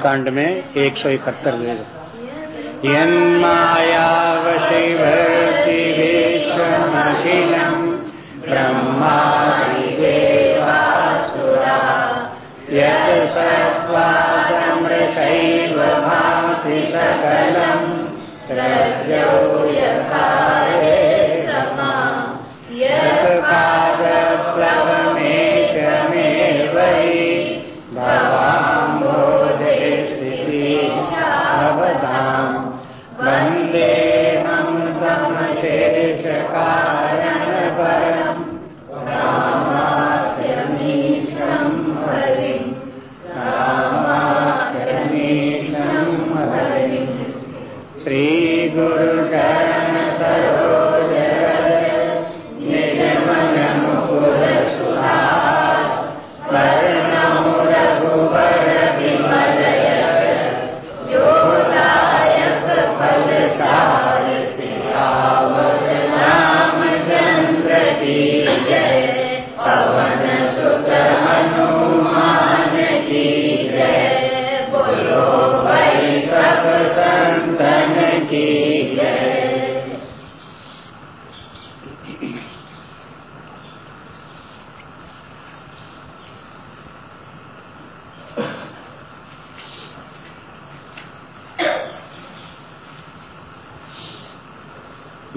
बालकांड में एक सौ इकहत्तर वेद यन्मायावशिवर्तिवेशमखिलम् ब्रह्मादिदेवासुरा यत् सत्त्वादमृषैव भाति सकलम् रजो यथा यत्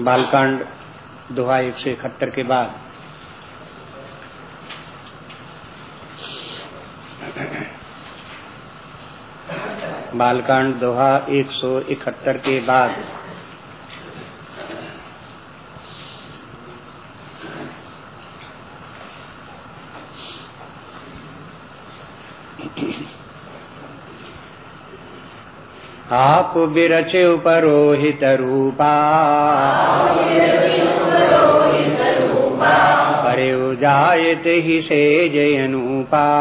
बालकांड दोहा एक सौ इकहत्तर के बाद। बालकांड दोहा एक सौ इकहत्तर के बाद। आप बिरचे उपरोहित रूपा। परे जायत ही से जयनूपा।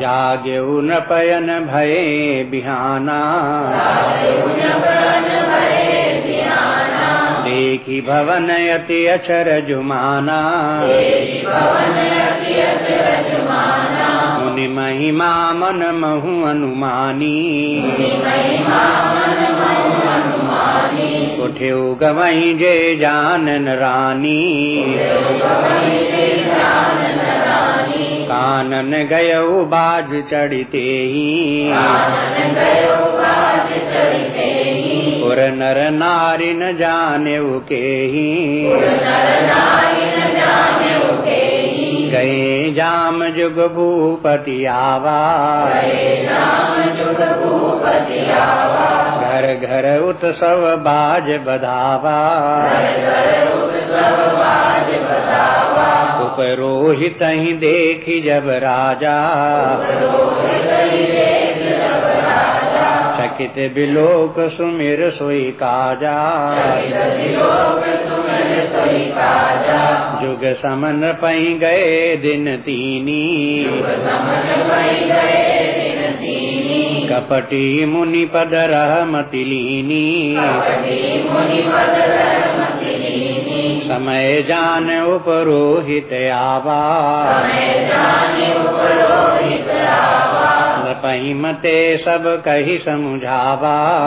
जाग्यऊ न पयन भये बिहाना। देखी भवन अति अचर जुमाना। मुनि महिमा मन महु अनुमानी। उठे गवई जे जानन रानी। कानन गयऊ बाज चढ़ते ही पुर नर नारी न जाने के ही गए जाम जुग भूपति आवा घर घर उत्सव बाज बधावा। उपरोहित देखी जब राजा। चकित बिलोक सुमिर सोई काजा। जुग समन पही गए दिन तीनी। कपटी मुनि पद रहमति लीनी। समय जान उपरोहित आवा। नृपहि मते सब कही समुझावा।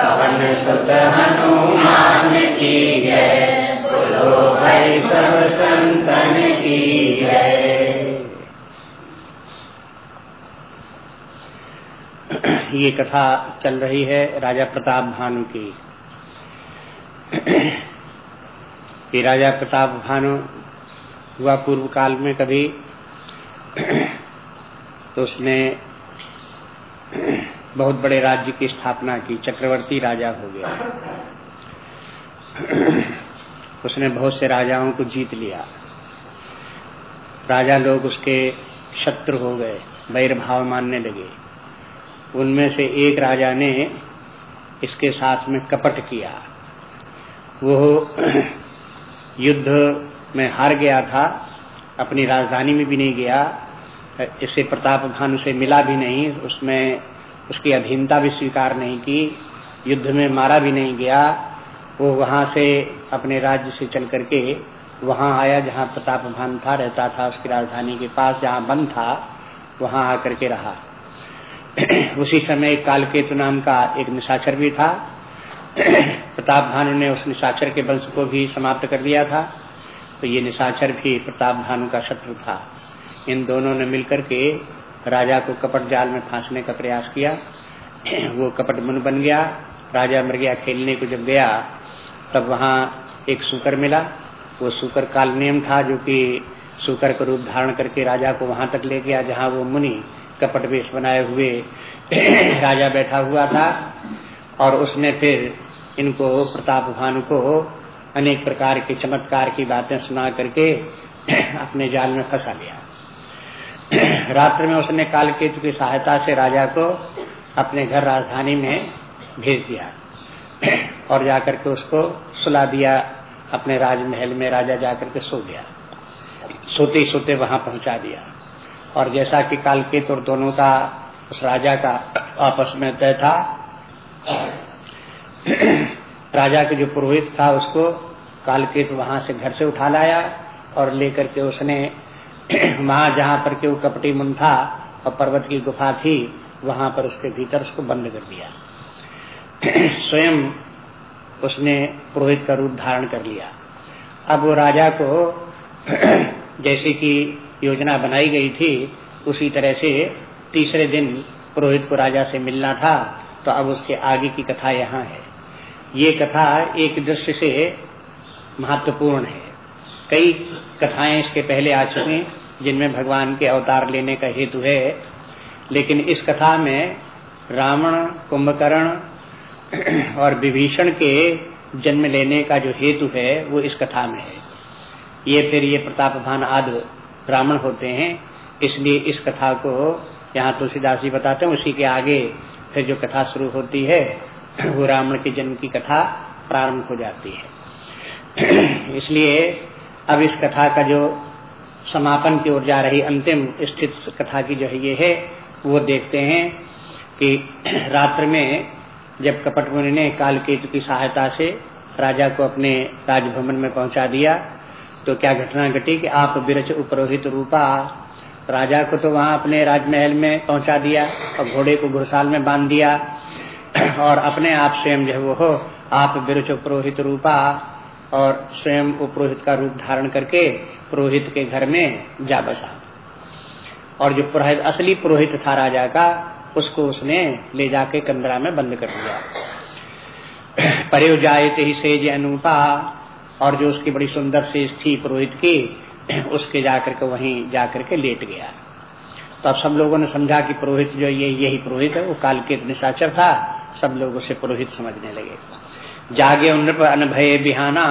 पवन सुत हनुमान की जय बोलो भाई सब संतन की जय ये कथा चल रही है राजा प्रताप भानु की। कि राजा प्रताप भानु हुआ पूर्व काल में कभी तो उसने बहुत बड़े राज्य की स्थापना की, चक्रवर्ती राजा हो गया। उसने बहुत से राजाओं को जीत लिया। राजा लोग उसके शत्रु हो गए वैरभाव मानने लगे। उनमें से एक राजा ने इसके साथ में कपट किया। वो युद्ध में हार गया था, अपनी राजधानी में भी नहीं गया, इसे प्रताप भानु से मिला भी नहीं, उसमें उसकी अधीनता भी स्वीकार नहीं की, युद्ध में मारा भी नहीं गया, वो वहाँ से अपने राज्य से चल करके वहाँ आया जहाँ प्रताप भान था रहता था, उसकी राजधानी के पास जहाँ बंद था, वहाँ आकर के रहा। उसी समय कालकेतु नाम का एक निशाचर भी था। प्रताप भानु ने उस निशाचर के वंश को भी समाप्त कर दिया था। तो ये निशाचर भी प्रताप भानु का शत्रु था। इन दोनों ने मिलकर के राजा को कपट जाल में फांसने का प्रयास किया। वो कपट मन बन गया। राजा मर गया, खेलने को जब गया, तब वहाँ एक सुकर मिला। वो सुकर काल नियम था जो कि सुकर का रूप धारण करके राजा को वहाँ तक ले गया, जहाँ वो मुनि कपट वेश बनाए हुए राजा बैठा हुआ था। और उसने फिर इनको, प्रताप भानु को अनेक प्रकार के चमत्कार की बातें सुना करके अपने जाल में फंसा लिया। रात्र में उसने काल कालकेतु की सहायता से राजा को अपने घर राजधानी में भेज दिया और जाकर के उसको सुला दिया, अपने राजमहल में राजा जाकर के सो गया। सोते सोते वहाँ पहुँचा दिया। और जैसा कि कालकेत और दोनों का, उस राजा का आपस में तय था, राजा के जो पुरोहित था, उसको कालकेत वहाँ से घर से उठा लाया और लेकर के उसने वहाँ जहाँ पर के वो कपटी मुन था और पर्वत की गुफा थी, वहाँ पर उसके भीतर उसको बंद कर दिया। स्वयं उसने पुरोहित का रूप धारण कर लिया। अब वो राजा को जैसे कि योजना बनाई गई थी, उसी तरह से तीसरे दिन पुरोहित को राजा से मिलना था तो अब उसके आगे की कथा यहाँ है। ये कथा एक दृश्य से महत्वपूर्ण है। कई कथाएँ इसके पहले आ चुकी हैं, जिनमें भगवान के अवतार लेने का हेतु है। लेकिन इस कथा में रावण, कुंभकर्ण और विभीषण के जन्म लेने का जो हेतु है, वो इस कथा में है। ये फिर ये प्रताप भान आदि ब्राह्मण होते हैं, इसलिए इस कथा को यहाँ तुलसीदास जी बताते हैं। उसी के आगे फिर जो कथा शुरू होती है, वो रावण के जन्म की कथा प्रारंभ हो जाती है। इसलिए अब इस कथा का जो समापन की ओर जा रही अंतिम स्थित कथा की जो है ये है, वो देखते हैं कि रात्र में जब कपट मुनि ने कालकेतु की सहायता से राजा को अपने राजभवन में पहुँचा दिया तो क्या घटना घटी कि आप बिरच उपरोहित रूपा राजा को तो वहाँ अपने राजमहल में पहुँचा दिया और घोड़े को घुड़साल में बाँध दिया, और अपने आप स्वयं जो वो हो, आप बिरच उपरोहित रूपा और स्वयं उपरोहित का रूप धारण करके पुरोहित के घर में जा बसा। और जो पुरोहित, असली पुरोहित था राजा का, उसको उसने ले जाके कंदरा में बंद कर दिया। परे जायते ही सेज अनुपा, और जो उसकी बड़ी सुंदर सेज थी पुरोहित की, उसके जाकर के वहीं जाकर के लेट गया। तो अब सब लोगों ने समझा कि पुरोहित जो ये, यही पुरोहित है, वो काल के निशाचर था, सब लोग उसे पुरोहित समझने लगे। जागे उन पर अनभय बिहाना।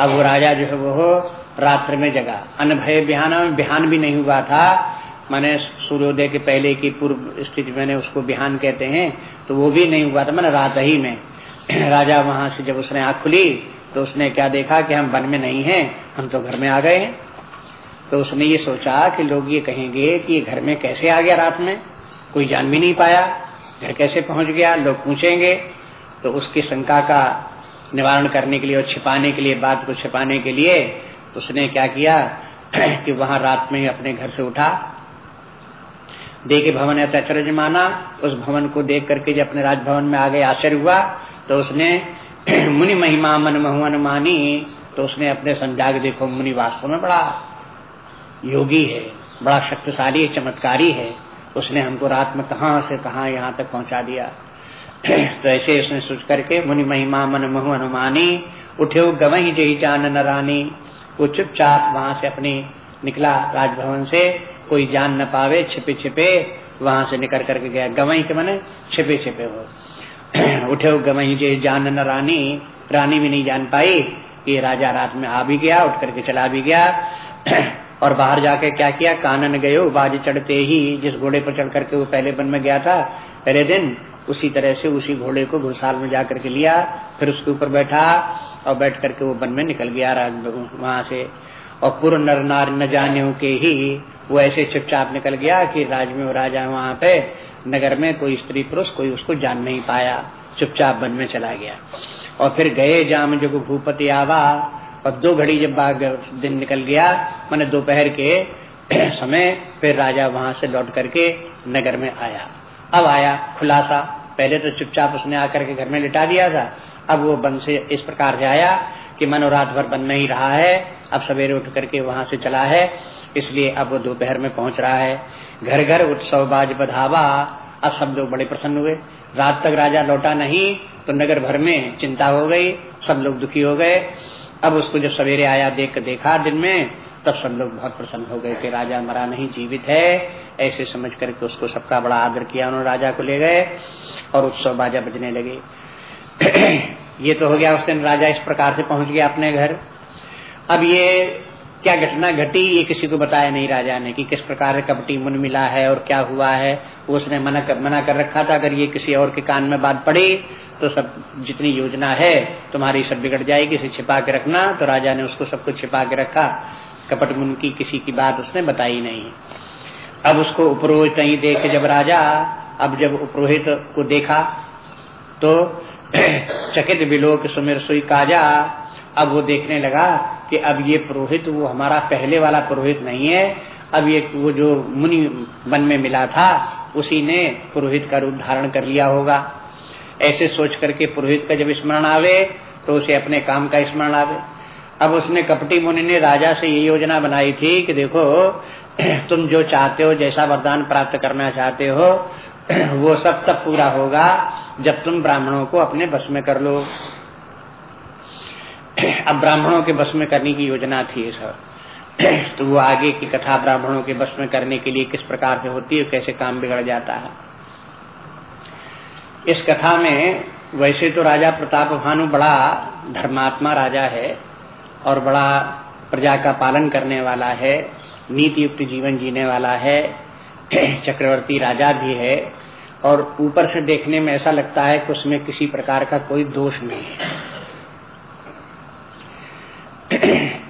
अब राजा जो है वो रात्र में जगा। अनभय बिहाना में बिहान भी नहीं हुआ था। मैंने सूर्योदय के पहले की पूर्व स्थिति मैंने उसको बिहान कहते हैं तो वो भी नहीं हुआ था, मैंने रात ही में। राजा वहाँ से जब उसने आँख खुली तो उसने क्या देखा कि हम वन में नहीं हैं, हम तो घर में आ गए हैं। तो उसने ये सोचा कि लोग ये कहेंगे कि ये घर में कैसे आ गया रात में? कोई जान भी नहीं पाया। घर कैसे पहुँच गया? लोग पूछेंगे। तो उसकी शंका का निवारण करने के लिए और छिपाने के लिए, बात को छिपाने के लिए उसने क्या किया कि वहाँ रात में अपने घर से उठा। देखे भवन ऐसा माना उस भवन को देख करके जब अपने राजभवन में आगे आश्चर्य हुआ तो उसने मुनि महिमा मन महुअन मानी तो उसने अपने समझा के देखो, मुनि वास्तव में बड़ा योगी है, बड़ा शक्तिशाली है चमत्कारी है। उसने हमको रात में कहा से कहा यहाँ तक पहुँचा दिया। तो ऐसे उसने सोच करके मुनि महिमा मन महु अनुमानी, उठे गवही जही जान न रानी वो चुपचाप वहाँ से अपनी निकला राजभवन से, कोई जान न पावे, छिपे छिपे वहाँ से निकल करके गया। गवई के मैंने छिपे छिपे हो उठे गवई जे जान न रानी रानी भी नहीं जान पाई। कि राजा रात में आ भी गया, उठ करके चला भी गया। और बाहर जाके क्या किया? कानन गयो, बाज चढ़ते ही जिस घोड़े पर चढ़ करके वो पहले वन में गया था, पहले दिन उसी तरह से उसी घोड़े को घुड़साल में जाकर के लिया, फिर उसके ऊपर बैठा और बैठ करके वो वन में निकल गया वहाँ से। और पूर्व नर नार न जाने के ही वो ऐसे चुपचाप निकल गया कि राज में राजा वहाँ पे, नगर में कोई स्त्री पुरुष कोई उसको जान नहीं पाया, चुपचाप वन में चला गया। और फिर गए जाम जो भूपति आवा, और दो घड़ी जब बाग दिन निकल गया, मैंने दोपहर के समय, फिर राजा वहाँ से लौट करके नगर में आया। अब आया खुलासा। पहले तो चुपचाप उसने आकर के घर में लिटा दिया था। अब वो बन से इस प्रकार से आया कि मनो रात भर बन नहीं रहा है। अब सवेरे उठ करके वहाँ से चला है। इसलिए अब वो दोपहर में पहुँच रहा है। घर घर उत्सव बाज बधावा। अब सब लोग बड़े प्रसन्न हुए। रात तक राजा लौटा नहीं तो नगर भर में चिंता हो गई। सब लोग दुखी हो गए। अब उसको जब सवेरे आया देख देखा दिन में तब सब लोग बहुत प्रसन्न हो गए कि राजा मरा नहीं, जीवित है। ऐसे समझ करके उसको सबका बड़ा आदर किया, उन्होंने राजा को ले गए और उत्सव बाजा बजने लगे। ये तो हो गया उस दिन राजा इस प्रकार से पहुँच गया अपने घर। अब ये क्या घटना घटी, ये किसी को बताया नहीं राजा ने कि किस प्रकार कपटी मुन मिला है और क्या हुआ है। उसने मना कर मना कर रखा था, अगर ये किसी और के कान में बात पड़ी तो सब, जितनी योजना है तुम्हारी सब बिगड़ जाएगी, इसे छिपा के रखना। तो राजा ने उसको सब कुछ छिपा के रखा। कपट मुन की किसी की बात उसने बताई नहीं। अब उसको उपरोहित ही देख जब राजा, अब जब उपरोहित को देखा तो चकित बिलोक सुमिर सुई काजा, अब वो देखने लगा कि अब ये पुरोहित, वो हमारा पहले वाला पुरोहित नहीं है। अब ये वो जो मुनि वन में मिला था, उसी ने पुरोहित का रूप धारण कर लिया होगा। ऐसे सोच करके पुरोहित का जब स्मरण आवे तो उसे अपने काम का स्मरण आवे। अब उसने कपटी मुनि ने राजा से ये योजना बनाई थी कि देखो, तुम जो चाहते हो, जैसा वरदान प्राप्त करना चाहते हो, वो सब तब पूरा होगा जब तुम ब्राह्मणों को अपने बस में कर लो। अब ब्राह्मणों के बस में करने की योजना थी सर तो वो आगे की कथा ब्राह्मणों के बस में करने के लिए किस प्रकार से होती है, कैसे काम बिगड़ जाता है। इस कथा में वैसे तो राजा प्रताप भानु बड़ा धर्मात्मा राजा है और बड़ा प्रजा का पालन करने वाला है नीति युक्त जीवन जीने वाला है, चक्रवर्ती राजा भी है, और ऊपर से देखने में ऐसा लगता है कि उसमें किसी प्रकार का कोई दोष नहीं है।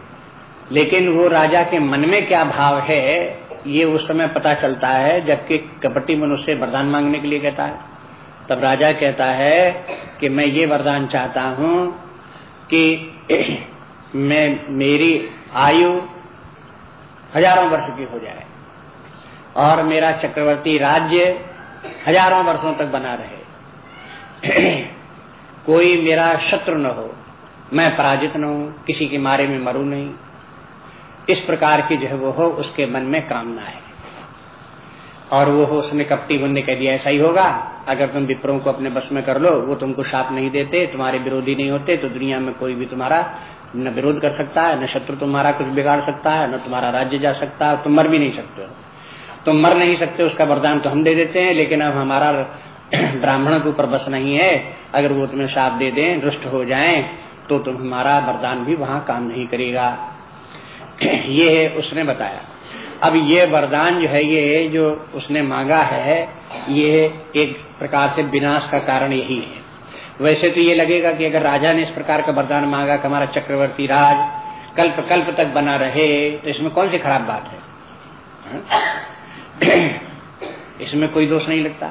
लेकिन वो राजा के मन में क्या भाव है, ये उस समय पता चलता है, जबकि कपटी मनुष्य वरदान मांगने के लिए कहता है। तब राजा कहता है कि मैं ये वरदान चाहता हूँ कि मैं मेरी आयु हज़ारों वर्ष की हो जाए और मेरा चक्रवर्ती राज्य हज़ारों वर्षों तक बना रहे। कोई मेरा शत्रु न हो, मैं पराजित न हूँ, किसी के मारे में मरू नहीं। इस प्रकार की जो है वो हो, उसके मन में कामना है। और वो हो, उसने कपटी बन ने कह दिया, ऐसा ही होगा। अगर तुम विप्रों को अपने बस में कर लो, वो तुमको शाप नहीं देते, तुम्हारे विरोधी नहीं होते तो दुनिया में कोई भी तुम्हारा न विरोध कर सकता है, न शत्रु तुम्हारा कुछ बिगाड़ सकता है, न तुम्हारा राज्य जा सकता है तुम मर भी नहीं सकते हो। तुम मर नहीं सकते, उसका वरदान तो हम दे देते हैं, लेकिन अब हमारा ब्राह्मण के ऊपर बस नहीं है। अगर वो तुम्हें शाप दे दें, रुष्ट हो जाए तो तुम हमारा वरदान भी वहाँ काम नहीं करेगा। ये है, उसने बताया। अब ये वरदान जो है, ये जो उसने मांगा है, ये एक प्रकार से विनाश का कारण यही है। वैसे तो ये लगेगा कि अगर राजा ने इस प्रकार का वरदान मांगा कि हमारा चक्रवर्ती राज कल्प कल्प तक बना रहे तो इसमें कौन सी खराब बात है? हाँ? इसमें कोई दोष नहीं लगता।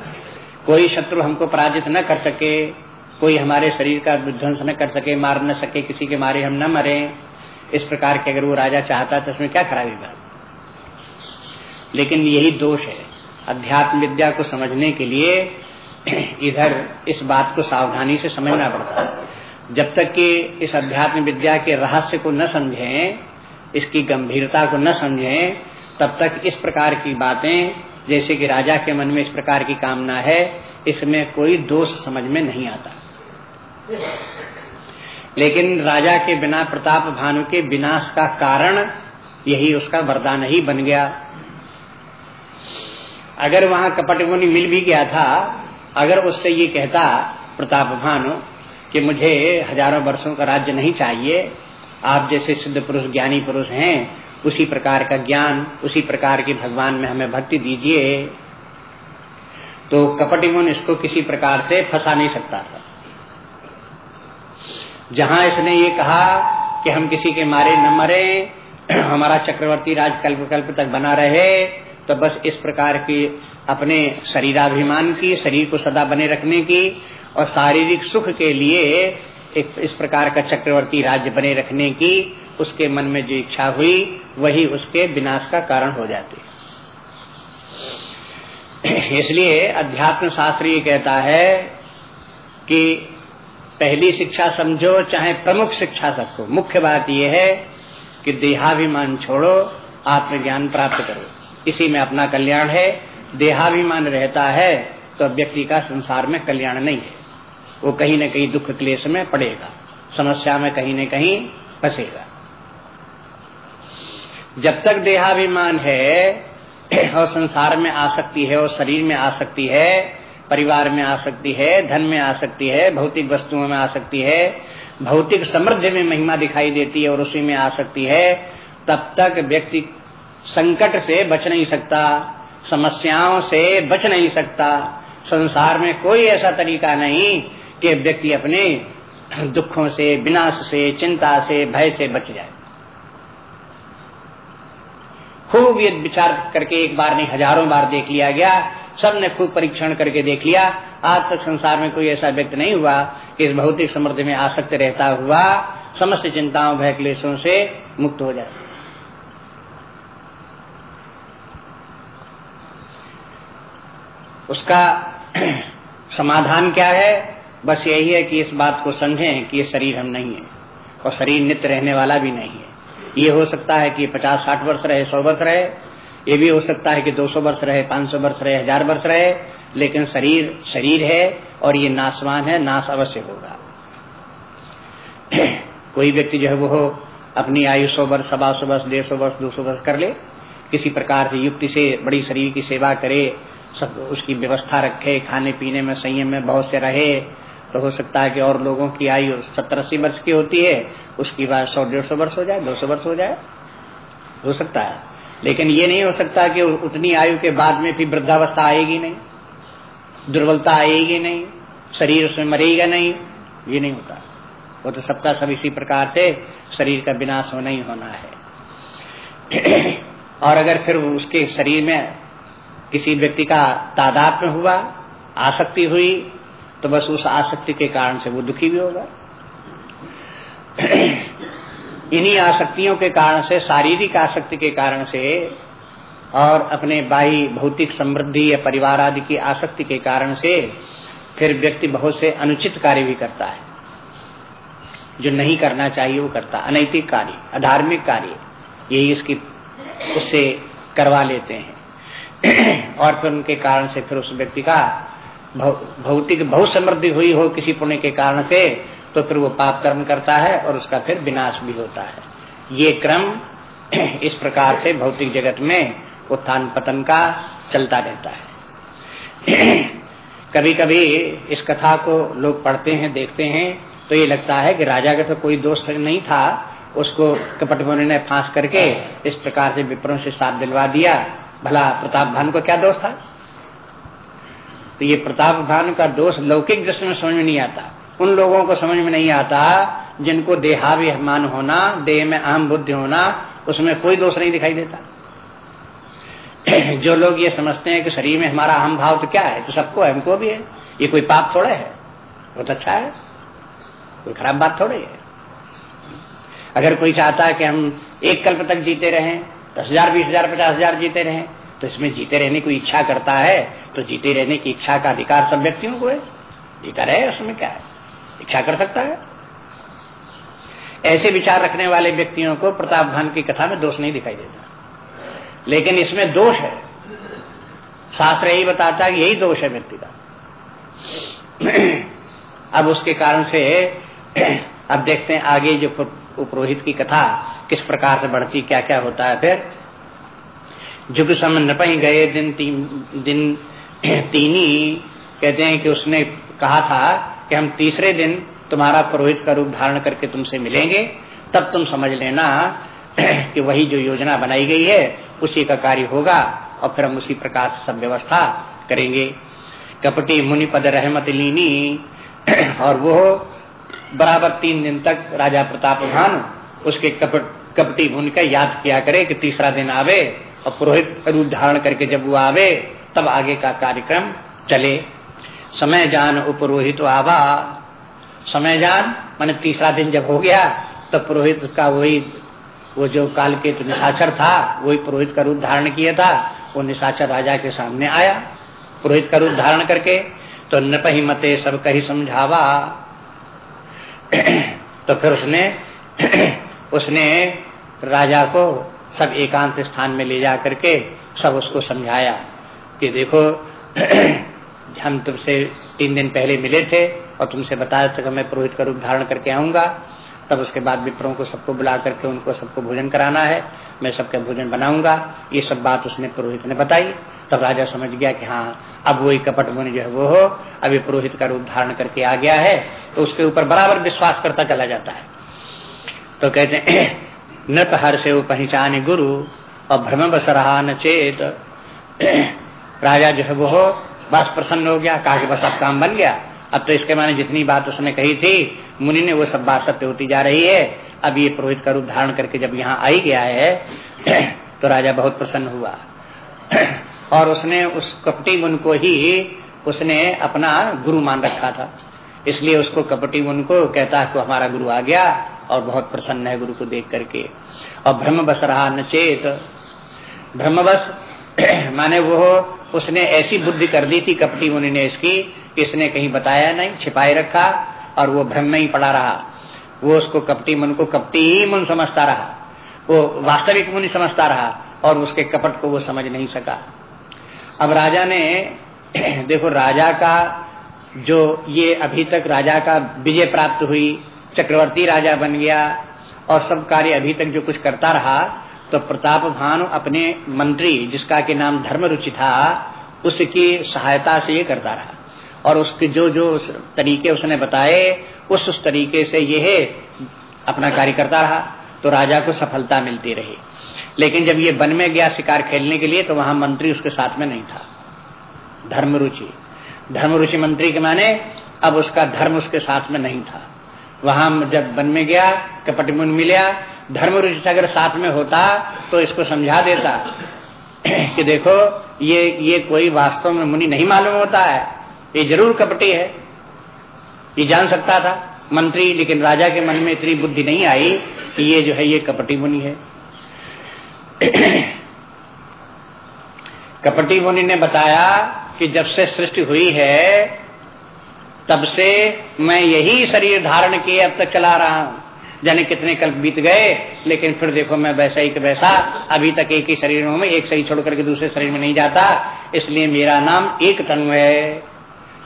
कोई शत्रु हमको पराजित न कर सके, कोई हमारे शरीर का विध्वंस न कर सके, मार न सके, किसी के मारे हम न मरे, इस प्रकार के अगर वो राजा चाहता तो इसमें क्या खराबी बात? लेकिन यही दोष है अध्यात्म विद्या को समझने के लिए इधर इस बात को सावधानी से समझना पड़ता है। जब तक कि इस अध्यात्म विद्या के रहस्य को न समझें, इसकी गंभीरता को न समझें, तब तक इस प्रकार की बातें, जैसे कि राजा के मन में इस प्रकार की कामना है, इसमें कोई दोष समझ में नहीं आता। लेकिन राजा के बिना प्रताप भानु के विनाश का कारण, यही उसका वरदान ही बन गया। अगर वहाँ कपट मुनि मिल भी गया था अगर उससे ये कहता प्रताप भानु कि मुझे हज़ारों वर्षों का राज्य नहीं चाहिए, आप जैसे सिद्ध पुरुष, ज्ञानी पुरुष हैं, उसी प्रकार का ज्ञान, उसी प्रकार की भगवान में हमें भक्ति दीजिए तो कपटी मुन इसको किसी प्रकार से फंसा नहीं सकता था। जहाँ इसने ये कहा कि हम किसी के मारे न मरे, हमारा चक्रवर्ती राज कल्प कल्प तक बना रहे तो बस इस प्रकार की अपने शरीराभिमान की, शरीर को सदा बने रखने की और शारीरिक सुख के लिए एक इस प्रकार का चक्रवर्ती राज्य बने रखने की उसके मन में जो इच्छा हुई, वही उसके विनाश का कारण हो जाती इसलिए अध्यात्म शास्त्र ये कहता है कि पहली शिक्षा समझो, चाहे प्रमुख शिक्षा सबको। मुख्य बात यह है कि देहाभिमान छोड़ो, आत्मज्ञान प्राप्त करो। इसी में अपना कल्याण है। देहाभिमान रहता है तो व्यक्ति का संसार में कल्याण नहीं है। वो कहीं न कहीं दुख क्लेश में पड़ेगा। समस्या में कहीं न कहीं फंसेगा। जब तक देहाभिमान है और संसार में आ सकती है, और शरीर में आ सकती है, परिवार में आ सकती है, धन में आ सकती है, भौतिक वस्तुओं में आ सकती है, भौतिक समृद्धि में महिमा दिखाई देती है और उसी में आ सकती है, तब तक व्यक्ति संकट से बच नहीं सकता, समस्याओं से बच नहीं सकता। संसार में कोई ऐसा तरीका नहीं कि व्यक्ति अपने दुखों से, विनाश से, चिंता से, भय से बच जाए। खूब ये विचार करके एक बार नहीं, हज़ारों बार देख लिया गया। सबने खूब परीक्षण करके देख लिया। आज तक संसार में कोई ऐसा व्यक्ति नहीं हुआ कि इस भौतिक समृद्धि में आसक्त रहता हुआ समस्त चिंताओं, भय, क्लेशों से मुक्त हो जाए। उसका समाधान क्या है? बस यही है कि इस बात को समझें कि ये शरीर हम नहीं है और शरीर नित्य रहने वाला भी नहीं है। ये हो सकता है कि पचास, साठ वर्ष रहे, सौ वर्ष रहे, ये भी हो सकता है कि दो सौ वर्ष रहे, पाँच सौ वर्ष रहे, हज़ार वर्ष रहे, लेकिन शरीर शरीर है और ये नाशवान है, नाश अवश्य होगा। कोई व्यक्ति जो है वो अपनी आयु सौ वर्ष, सवा सौ वर्ष, डेढ़ सौ वर्ष, दो सौ वर्ष कर ले, किसी प्रकार से युक्ति से, बड़ी शरीर की सेवा करे सब उसकी व्यवस्था रखे, खाने पीने में, संयम में बहुत से रहे तो हो सकता है कि और लोगों की आयु सत्तर अस्सी वर्ष की होती है, उसकी बाद सौ, डेढ़ सौ वर्ष हो जाए, दो सौ वर्ष हो जाए। हो सकता है। लेकिन ये नहीं हो सकता कि उतनी आयु के बाद में फिर वृद्धावस्था आएगी नहीं, दुर्बलता आएगी नहीं, शरीर उसमें मरेगा नहीं, ये नहीं होता। वो तो सबका सब इसी प्रकार से शरीर का विनाश होना ही होना है। और अगर फिर उसके शरीर में किसी व्यक्ति का तादाद में हुआ, आसक्ति हुई तो बस उस आसक्ति के कारण से वो दुखी भी होगा इन्हीं आसक्तियों के कारण से, शारीरिक आसक्ति के कारण से और अपने बाई भौतिक समृद्धि या परिवार आदि की आसक्ति के कारण से फिर व्यक्ति बहुत से अनुचित कार्य भी करता है। जो नहीं करना चाहिए, वो करता अनैतिक कार्य, अधार्मिक कार्य यही इसकी, उससे करवा लेते हैं। और फिर उनके कारण से फिर उस व्यक्ति का भौतिक बहुत समृद्धि हुई हो किसी पुण्य के कारण से तो फिर वो पाप कर्म करता है और उसका फिर विनाश भी होता है। ये क्रम इस प्रकार से भौतिक जगत में उत्थान पतन का चलता रहता है। कभी कभी इस कथा को लोग पढ़ते हैं, देखते हैं तो ये लगता है कि राजा का तो कोई दोस्त नहीं था, उसको कपट ने फांस करके इस प्रकार से विप्रों से साथ दिलवा दिया भला प्रताप भानु को क्या दोष था? तो ये प्रताप भानु का दोष लौकिक दृष्टि में समझ में नहीं आता। उन लोगों को समझ में नहीं आता जिनको देहाभिमान होना, देह में अहम बुद्धि होना, उसमें कोई दोष नहीं दिखाई देता। जो लोग ये समझते हैं कि शरीर में हमारा अहम भाव तो क्या है? तो सबको है, हमको भी है। ये कोई पाप थोड़े है? बहुत अच्छा है। कोई खराब बात थोड़ी है। अगर कोई चाहता है कि हम एक कल्प तक जीते रहें दस हज़ार, बीस हज़ार, पचास हज़ार जीते रहे। तो इसमें जीते रहने की इच्छा करता है तो जीते रहने की इच्छा का अधिकार सब व्यक्तियों को है। जीता रहे उसमें क्या है? इच्छा कर सकता है। ऐसे विचार रखने वाले व्यक्तियों को प्रताप भान की कथा में दोष नहीं दिखाई देता। लेकिन इसमें दोष है। शास्त्र यही बताता है यही दोष है व्यक्ति का। अब उसके कारण से, अब देखते हैं आगे जो पुरोहित की कथा, किस प्रकार से बढ़ती क्या क्या होता है, फिर जुग सम गए दिन तीन, दिन तीनी, कहते हैं कि उसने कहा था कि हम तीसरे दिन तुम्हारा पुरोहित का रूप धारण करके तुमसे मिलेंगे, तब तुम समझ लेना कि वही जो योजना बनाई गई है, उसी का कार्य होगा, और फिर हम उसी प्रकार से सब व्यवस्था करेंगे। कपटी मुनि पद रहमत लीनी और वो बराबर तीन दिन तक राजा प्रताप भान उसके कपट, कपटी मुनि का याद किया करे कि तीसरा दिन आवे और पुरोहित रूप धारण करके जब वो आवे, तब आगे का कार्यक्रम चले। समय जान उपरोहित आवा। समय जान, मैंने तीसरा दिन जब हो गया, तब पुरोहित का वही, वो जो काल के तो निशाचर था, वही पुरोहित का रूप धारण किया था, वो निशाचर राजा के सामने आया। पुरोहित का रूप धारण करके तो नपही मते सब कही समझावा। तो फिर उसने उसने राजा को सब एकांत स्थान में ले जा करके सब उसको समझाया कि देखो, हम तुमसे तीन दिन पहले मिले थे और तुमसे बताया था कि मैं पुरोहित का रूप धारण करके आऊँगा। तब उसके बाद विप्रों को सबको बुला करके उनको सबको भोजन कराना है। मैं सबका भोजन बनाऊँगा। ये सब बात उसने पुरोहित ने बताई। तब राजा समझ गया कि हाँ अब वही कपट मुनि जो है वो हो, अभी पुरोहित का रूप धारण करके आ गया है तो उसके ऊपर बराबर विश्वास करता चला जाता है। तो कहते हैं, नृप हर से वो पहचान गुरु और भ्रम बस रहा न चेत। राजा जो है वो हो, बस प्रसन्न हो गया कहा कि बस अब काम बन गया। अब तो इसके माने जितनी बात उसने कही थी, मुनि ने वो सब बात सत्य होती जा रही है। अब ये पुरोहित का रूप धारण करके जब यहाँ आई गया है तो राजा बहुत प्रसन्न हुआ। और उसने उस कपटी मुन को ही उसने अपना गुरु मान रखा था। इसलिए उसको कपटी मुन को कहता है कि हमारा गुरु आ गया और बहुत प्रसन्न है गुरु को देख करके। और ब्रह्म बस रहा न चेत। ब्रह्म बस माने वो उसने ऐसी बुद्धि कर दी थी कपटी मुनि ने इसकी इसने कहीं बताया नहीं, छिपाए रखा और वो भ्रम में ही पड़ा रहा। वो उसको कपटी मन को कपटी ही मन समझता रहा। वो वास्तविक मुनि समझता रहा और उसके कपट को वो समझ नहीं सका। अब राजा ने, देखो, राजा का जो ये अभी तक राजा का विजय प्राप्त हुई, चक्रवर्ती राजा बन गया, और सब कार्य अभी तक जो कुछ करता रहा तो प्रताप भानु अपने मंत्री, जिसका के नाम धर्म रुचि था, उसकी सहायता से ये करता रहा। और उसके जो जो तरीके उसने बताए, उस उस तरीके से ये अपना कार्य करता रहा तो राजा को सफलता मिलती रही। लेकिन जब ये वन में गया शिकार खेलने के लिए तो वहाँ मंत्री उसके साथ में नहीं था। धर्म रुचि धर्म रुचि मंत्री के माने, अब उसका धर्म उसके साथ में नहीं था। वहाँ जब वन में गया, कपट मुन मिला धर्म रुचि अगर साथ में होता तो इसको समझा देता कि देखो, ये ये कोई वास्तव में मुनि नहीं मालूम होता है। ये ज़रूर कपटी है। ये जान सकता था। मंत्री, लेकिन राजा के मन में इतनी बुद्धि नहीं आई कि ये जो है, ये कपटी मुनि है। कपटी मुनि ने बताया कि जब से सृष्टि हुई है, तब से मैं यही शरीर धारण किए अब तक चला रहा हूँ। जाने कितने कल बीत गए, लेकिन फिर देखो मैं वैसा ही वैसा, अभी तक एक ही शरीर में, एक सही छोड़ करके दूसरे शरीर में नहीं जाता, इसलिए मेरा नाम एक तनु है।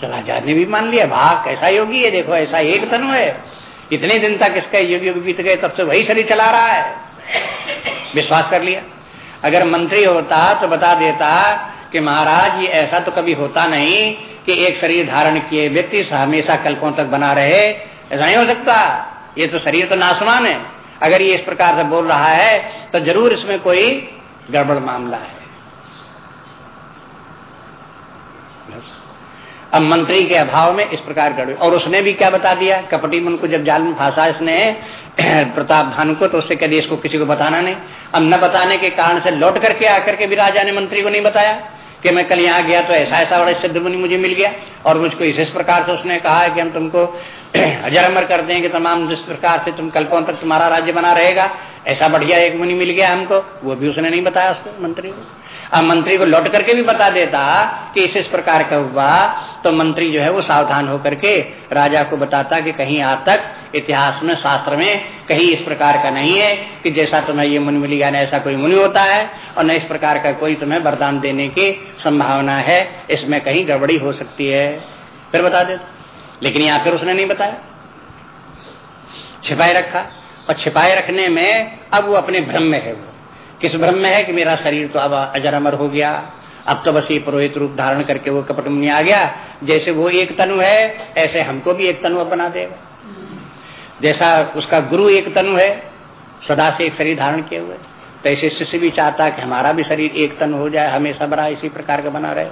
चला, जाने भी मान लिया, भाग, कैसा योगी है, देखो ऐसा एक तनु है। इतने दिन तक इसका युग युग बीत गए, तब से वही शरीर चला रहा है। विश्वास कर लिया। अगर मंत्री होता तो बता देता कि महाराज, ये ऐसा तो कभी होता नहीं कि एक शरीर धारण किए व्यक्ति हमेशा कल्पों तक बना रहे। ऐसा नहीं हो सकता। ये तो शरीर तो नासमान है। अगर ये इस प्रकार से बोल रहा है तो ज़रूर इसमें कोई गड़बड़ मामला है। अब मंत्री के अभाव में इस प्रकार गड़बड़ और उसने भी क्या बता दिया? कपटी मन को जब जाल में फांसा इसने, प्रताप भानु को तो उससे कह दिया, इसको किसी को बताना नहीं। अब न बताने के कारण से लौट करके आकर के भी राजा ने मंत्री को नहीं बताया कि मैं कल यहाँ गया तो ऐसा ऐसा बड़ा सिद्ध मुनि मुझे मिल गया। और मुझको इस प्रकार से उसने कहा कि हम तुमको अजर अमर कर देंगे, तमाम जिस प्रकार से तुम कल्पों तक तुम्हारा राज्य बना रहेगा, ऐसा बढ़िया एक मुनि मिल गया हमको। वो भी उसने नहीं बताया उसको, मंत्री को। अब मंत्री को लौट करके भी बता देता कि इस इस प्रकार का हुआ तो मंत्री जो है वो सावधान होकर के राजा को बताता कि कहीं आज तक इतिहास में, शास्त्र में कहीं इस प्रकार का नहीं है कि जैसा तुम्हें ये मुनि मिली न, ऐसा कोई मुनि होता है और न इस प्रकार का कोई तुम्हें वरदान देने की संभावना है। इसमें कहीं गड़बड़ी हो सकती है। फिर बता देता लेकिन यहाँ फिर उसने नहीं बताया। छिपाए रखा। और छिपाए रखने में अब वो अपने भ्रम में है वो। किस भ्रम में है कि मेरा शरीर तो अब अजर अमर हो गया? अब तो बस ये पुरोहित रूप धारण करके वो कपट मुनि आ गया। जैसे वो एक तनु है, ऐसे हमको भी एक तनु बना देगा जैसा उसका गुरु एक तनु है, सदा से एक शरीर धारण किए हुए। तो ऐसे शिष्य भी चाहता कि हमारा भी शरीर एक तन हो जाए, हमेशा बड़ा इसी प्रकार का बना रहे।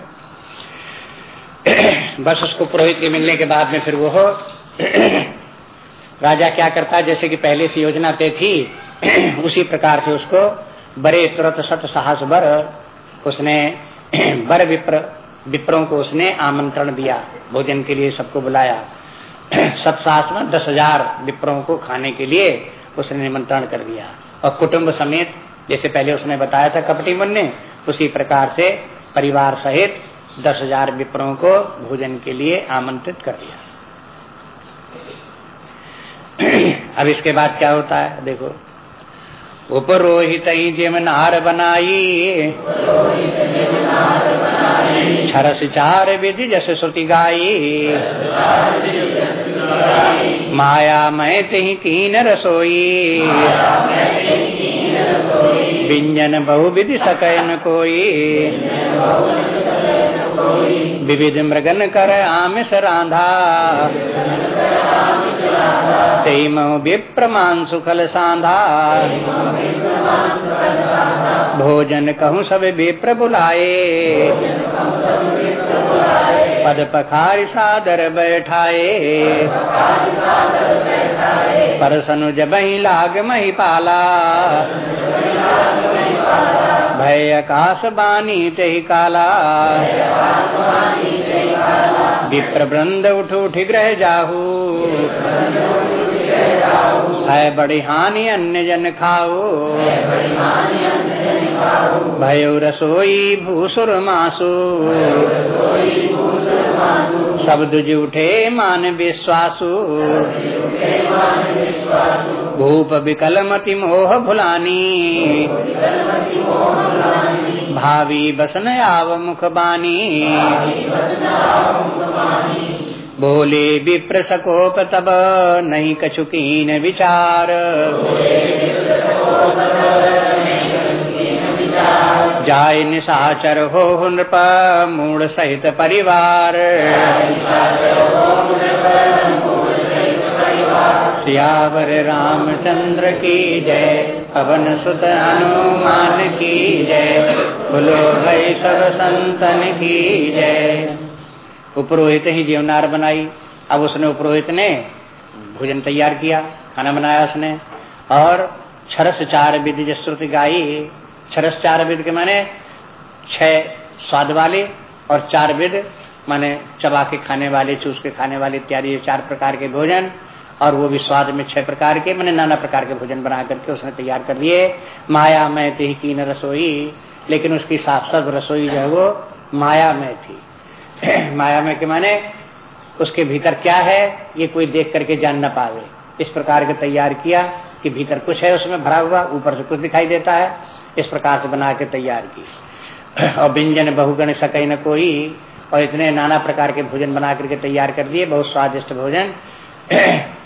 बस उसको पुरोहित के मिलने के बाद में फिर वो हो। राजा क्या करता, जैसे कि पहले से योजना तय थी, उसी प्रकार से उसको बड़े तुरंत सत साहस बर, उसने बर विप्र, विप्रों को उसने आमंत्रण दिया, भोजन के लिए सबको बुलाया। सत साहस में दस हज़ार विप्रों को खाने के लिए उसने निमंत्रण कर दिया। और कुटुंब समेत, जैसे पहले उसने बताया था कपटी मन ने, उसी प्रकार से परिवार सहित दस हज़ार विप्रों को भोजन के लिए आमंत्रित कर दिया। अब इसके बाद क्या होता है? देखो उपरोहित जिम नार बनाई छरस चार विधि जस श्रुति गाई माया मैं तही कीन रसोई व्यंजन बहुविधि सकयन कोई विविध मृगन कर आमिष राधा तेम विप्रमान सुखल साधा भोजन कहूँ सब विप्र बुलाए पद पखार सादर बैठाए। परसनु जब लाग मही पाला। भय आकाश बानी ते काला विप्र वृंद उठ उठ ग्रह जाहू। है बड़ी हानि अन्य जन खाओ भयो रसोई भूसुर मासु शब्द उठे मान विश्वासु। भूप विकल मति मोह भुलानी। भावी बसन आव मुख बानी। बोले विप्र सकोप तब, नहीं कछुकीन विचार। जाय निशाचर हो नृप मूड सहित परिवार। सियावर रामचंद्र की जय, पवन सुत हनुमान की जय, बोलो भाई सब संतन की जय। उपरोहित ही जीवनार बनाई, अब उसने उपरोहित ने भोजन तैयार किया, खाना बनाया उसने, और छरस चार विधि जसुत गाई। छरस चार विध के माने छह स्वाद वाले और चार विध माने चबा के खाने वाले, चूस के खाने वाले इत्यादि चार प्रकार के भोजन, और वो भी स्वाद में छह प्रकार के, मैंने नाना प्रकार के भोजन बना करके उसने तैयार कर लिए। माया में थी की रसोई, लेकिन उसकी साफ़ सब रसोई जो है वो माया में थी। माया में के माने उसके भीतर क्या है, ये कोई देख करके जान ना पावे। इस प्रकार के तैयार किया कि भीतर कुछ है, उसमें भरा हुआ, ऊपर से कुछ दिखाई देता है। इस प्रकार से बना के तैयार की। और व्यंजन, बहुगण सके न कोई, और इतने नाना प्रकार के भोजन बना करके तैयार कर दिए, बहुत स्वादिष्ट भोजन,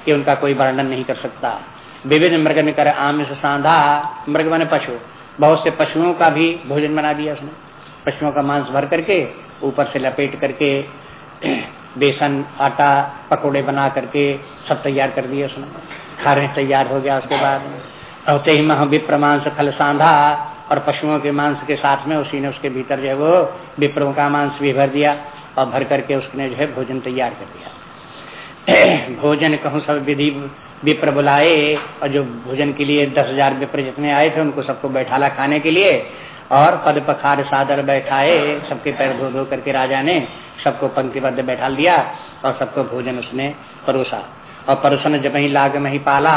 कि उनका कोई वर्णन नहीं कर सकता। विविध मृग ने कर आम से सांधा, मृग बने पशु। बहुत से पशुओं का भी भोजन बना दिया उसने। पशुओं का मांस भर करके, ऊपर से लपेट करके, बेसन, आटा, पकोड़े बना करके सब तैयार कर दिए उसने। खाने तैयार हो गया उसके बाद। होते ही मह विप्र मांस खल सांधा और पशुओं के मांस के साथ में उसी ने उसके भीतर जो है वो विप्रों का मांस भी भर दिया और भर करके उसने जो है भोजन तैयार कर दिया। भोजन कहूँ सब विधि विप्र बुलाए और जो भोजन के लिए दस हज़ार विप्र जितने आए थे उनको सबको बैठाला खाने के लिए और पद पखार सादर बैठाए, सबके पैर धो धो करके राजा ने सबको पंक्तिबद्ध बैठा दिया और सबको भोजन उसने परोसा। और परोसन जब ही लाग में ही पाला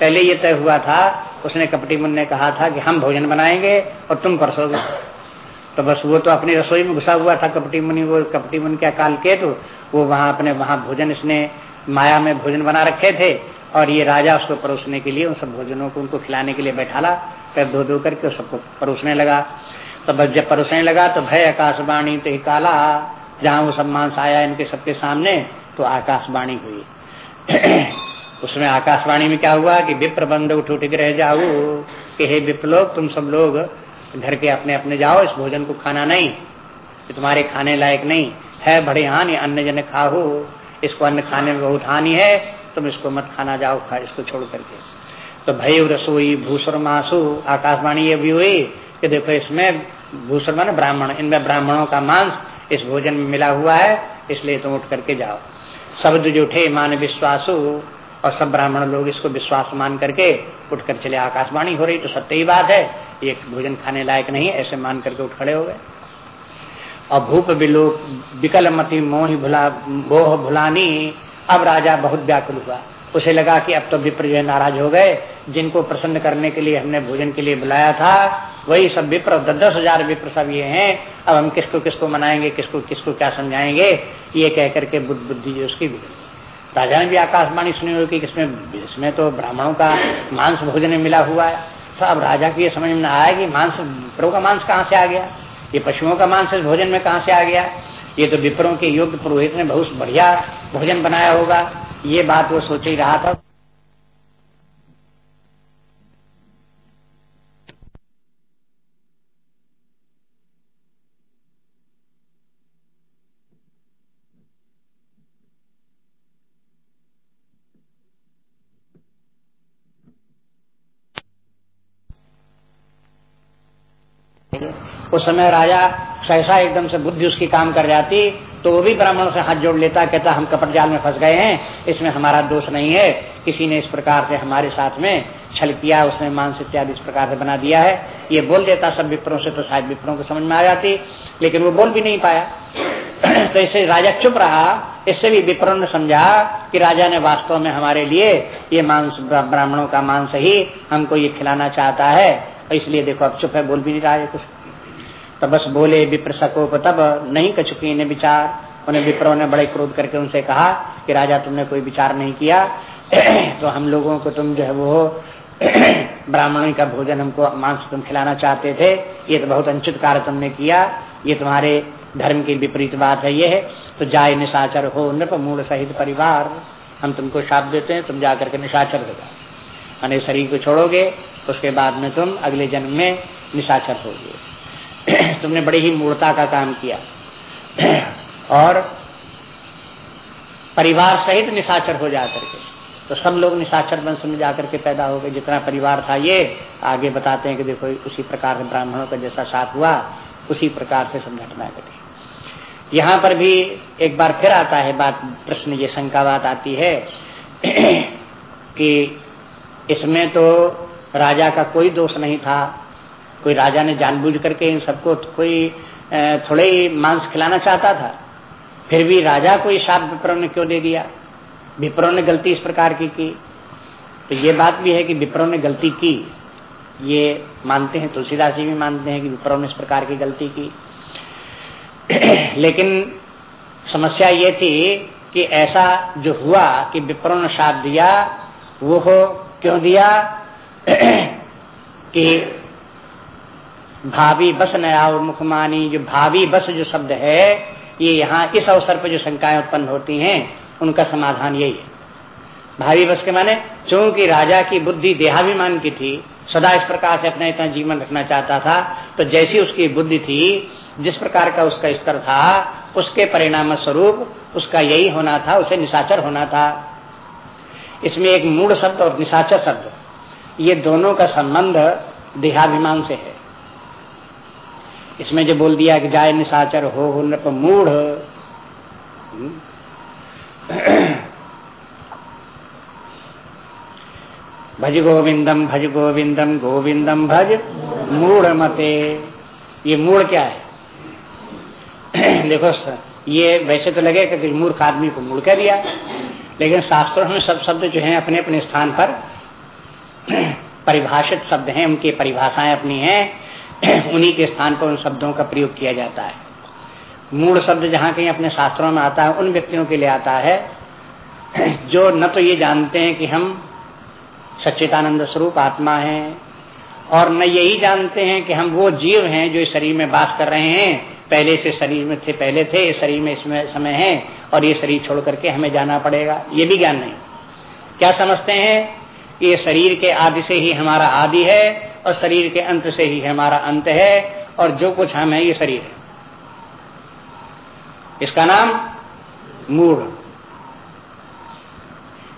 पहले ये तय हुआ था, उसने कपटी मुन ने कहा था कि हम भोजन बनाएँगे और तुम परसोगे। तो बस वो तो अपनी रसोई में घुसा हुआ था कपटी मुनि, वो कपटी मुनि क्या काल के तो वो वहाँ अपने, वहाँ भोजन इसने माया में भोजन बना रखे थे और ये राजा उसको परोसने के लिए उन सब भोजनों को, उनको खिलाने के लिए बैठाला। पैर धो धो करके सबको परोसने लगा। तो बस जब परोसने लगा तो भय आकाशवाणी तो काला, जहाँ वो सब मांस आया इनके सबके सामने तो आकाशवाणी हुई। उसमें आकाशवाणी में क्या हुआ कि विप्र बंद उठ उठ रह जाओ, कि हे विप्र लोग, तुम सब लोग घर के अपने अपने जाओ, इस भोजन को खाना नहीं, कि तुम्हारे खाने लायक नहीं। है बड़े हानि अन्य जन खाओ, इसको अन्न खाने में बहुत हानि है, तुम इसको मत खाना जाओ, खा इसको छोड़ करके। तो भय रसोई भूसुर मासु, आकाशवाणी ये भी हुई कि देखो इसमें भूसुर मान ब्राह्मण, इनमें ब्राह्मणों का मांस इस भोजन में मिला हुआ है, इसलिए तुम उठ करके जाओ। शब्द जो उठे मान विश्वासु और सब ब्राह्मण लोग इसको विश्वास मान करके उठकर चले। आकाशवाणी हो रही तो सत्य ही बात है, ये भोजन खाने लायक नहीं ऐसे मान करके उठ खड़े हो गए। और भूप बिलो विकल मती मोह भुला बोह भुलानी, अब राजा बहुत व्याकुल हुआ। उसे लगा कि अब तो विप्र जो नाराज़ हो गए। जिनको प्रसन्न करने के लिए हमने भोजन के लिए बुलाया था, वही सब विप्र, दस दस हज़ार विप्र सब ये हैं। अब हम किसको किसको मनाएँगे, किसको किसको क्या समझाएँगे? ये कह करके बुद्ध बुद्धि जो उसकी भी राजा ने भी आकाशवाणी सुनी हुई कि इसमें इसमें तो ब्राह्मणों का मांस भोजन में मिला हुआ है। तो अब राजा को यह समझ में आया कि मांस, विप्रों का मांस कहाँ से आ गया? ये पशुओं का मांस इस भोजन में कहाँ से आ गया? ये तो विप्रों के योग्य पुरोहित ने बहुत बढ़िया भोजन बनाया होगा। ये बात वो सोच ही रहा था। उस समय राजा सहसा एकदम से बुद्धि उसकी काम कर जाती तो वो भी ब्राह्मणों से हाथ जोड़ लेता, कहता, हम कपट जाल में फंस गए हैं, इसमें हमारा दोष नहीं है, किसी ने इस प्रकार से हमारे साथ में छल किया, उसने मांस इत्यादि इस प्रकार से बना दिया है। ये बोल देता सब विप्रों से तो शायद विप्रों को समझ में आ जाती, लेकिन वो बोल भी नहीं पाया। तो इससे राजा चुप रहा, इससे भी विप्रों ने समझा कि राजा ने वास्तव में हमारे लिए ये मांस ब्राह्मणों का मांस ही हमको ये खिलाना चाहता है इसलिए देखो अब चुप है, बोल भी नहीं रहा है कुछ। तब बस बोले विप्र सकोप तब नहीं कचुकी ने विचार। उन्हें विप्रो ने बड़े क्रोध करके उनसे कहा कि राजा तुमने कोई विचार नहीं किया तो हम लोगों को तुम जो है वो ब्राह्मणों का भोजन हमको मांस तुम खिलाना चाहते थे, ये तो बहुत अनुचित कार्य तुमने किया, ये तुम्हारे धर्म की विपरीत बात है, ये है। तो जाए निशाचर हो नृप मूल सहित परिवार, हम तुमको शाप देते हैं, तुम जाकर के निशाचर हो जाओ। शरीर को छोड़ोगे, उसके बाद में तुम अगले जन्म में निशाचर होगे। तुमने बड़ी ही मूर्ता का काम किया। और परिवार सहित निशाचर हो जाकर के तो सब लोग निशाचर वंश में जाकर के पैदा हो गए। जितना परिवार था ये, आगे बताते हैं कि देखो, उसी प्रकार से ब्राह्मणों का जैसा साथ हुआ, उसी प्रकार से सब घटना घटी। यहाँ पर भी एक बार फिर आता है बात, प्रश्न, ये शंका बात आती है कि इसमें तो राजा का कोई दोष नहीं था कोई राजा ने जानबूझ करके इन सबको कोई थोड़े ही मांस खिलाना चाहता था, फिर भी राजा को ये शाप विप्रो ने क्यों दे दिया? विप्रो ने गलती इस प्रकार की की। तो ये बात भी है कि विप्रो ने गलती की। ये मानते हैं, तुलसीदास जी भी मानते हैं कि विप्रो ने इस प्रकार की गलती की। लेकिन समस्या ये थी कि ऐसा जो हुआ कि विप्रो ने शाप दिया, वो क्यों दिया? कि भावी बस नया मुखमानी जो भावी बस जो शब्द है, ये यहाँ इस अवसर पर जो शंकाएँ उत्पन्न होती हैं, उनका समाधान यही है। भावी बस के माने, चूँकि राजा की बुद्धि देहाभिमान की थी, सदा इस प्रकार से अपना इतना जीवन रखना चाहता था तो जैसी उसकी बुद्धि थी, जिस प्रकार का उसका स्तर था, उसके परिणाम स्वरूप उसका यही होना था, उसे निशाचर होना था। इसमें एक मूड शब्द और निशाचर शब्द, ये दोनों का संबंध देहाभिमान से है। इसमें जो बोल दिया कि जाय निशाचर हो हो नृप मूढ़। भज गोविंदम भज गोविंदम गोविंदम भज मूढ़ मते। ये मूढ़ क्या है? देखो ये वैसे तो लगेगा कि मूर्ख आदमी को मूड़ कह दिया, लेकिन शास्त्रों में सब शब्द जो हैं अपने अपने स्थान पर परिभाषित शब्द हैं, उनकी परिभाषाएँ अपनी हैं। उन्हीं के स्थान पर उन शब्दों का प्रयोग किया जाता है। मूल शब्द जहाँ कहीं अपने शास्त्रों में आता है, उन व्यक्तियों के लिए आता है, जो न तो ये जानते हैं कि हम सच्चिदानंद स्वरूप आत्मा हैं, और न यही जानते हैं कि हम वो जीव हैं जो इस शरीर में बास कर रहे हैं। पहले से शरीर में थे, पहले थे, इस शरीर में इसमें समय है, और ये शरीर छोड़ करके हमें जाना पड़ेगा। ये भी ज्ञान नहीं। क्या समझते हैं? ये शरीर के आदि से ही हमारा आदि है और शरीर के अंत से ही हमारा अंत है और जो कुछ हम है, ये शरीर है। इसका नाम मूढ़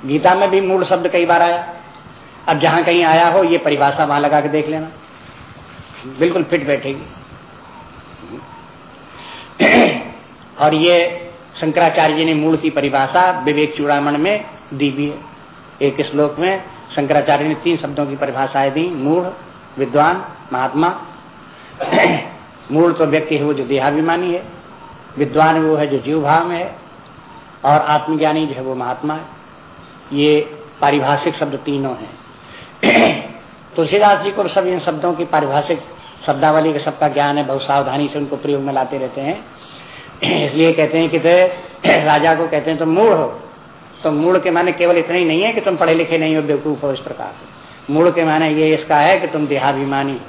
गीता में भी मूढ़ शब्द कई बार आया। अब जहाँ कहीं आया हो, ये परिभाषा वहाँ लगा के देख लेना। बिल्कुल फिट बैठेगी। और ये शंकराचार्य जी ने मूल की परिभाषा विवेक चूड़ामण में दी भी है। एक श्लोक में शंकराचार्य ने तीन शब्दों की परिभाषाएँ दी मूढ़ विद्वान, महात्मा। मूल तो व्यक्ति है वो जो देहाभिमानी है। विद्वान वो है जो जीव भाव में है। और आत्मज्ञानी जो है वो महात्मा है। ये पारिभाषिक शब्द तीनों हैं। तुलसीदास जी को सब इन शब्दों की पारिभाषिक शब्दावली का सबका ज्ञान है। बहुत सावधानी से उनको प्रयोग में लाते रहते हैं। इसलिए कहते हैं कि तो राजा को कहते हैं, तुम तो मूड हो। तो मूड के माने केवल इतना ही नहीं है कि तुम पढ़े लिखे नहीं हो, बेवकूफ़ हो इस प्रकार से। मूड के माने ये इसका है कि तुम देहाभिमानी।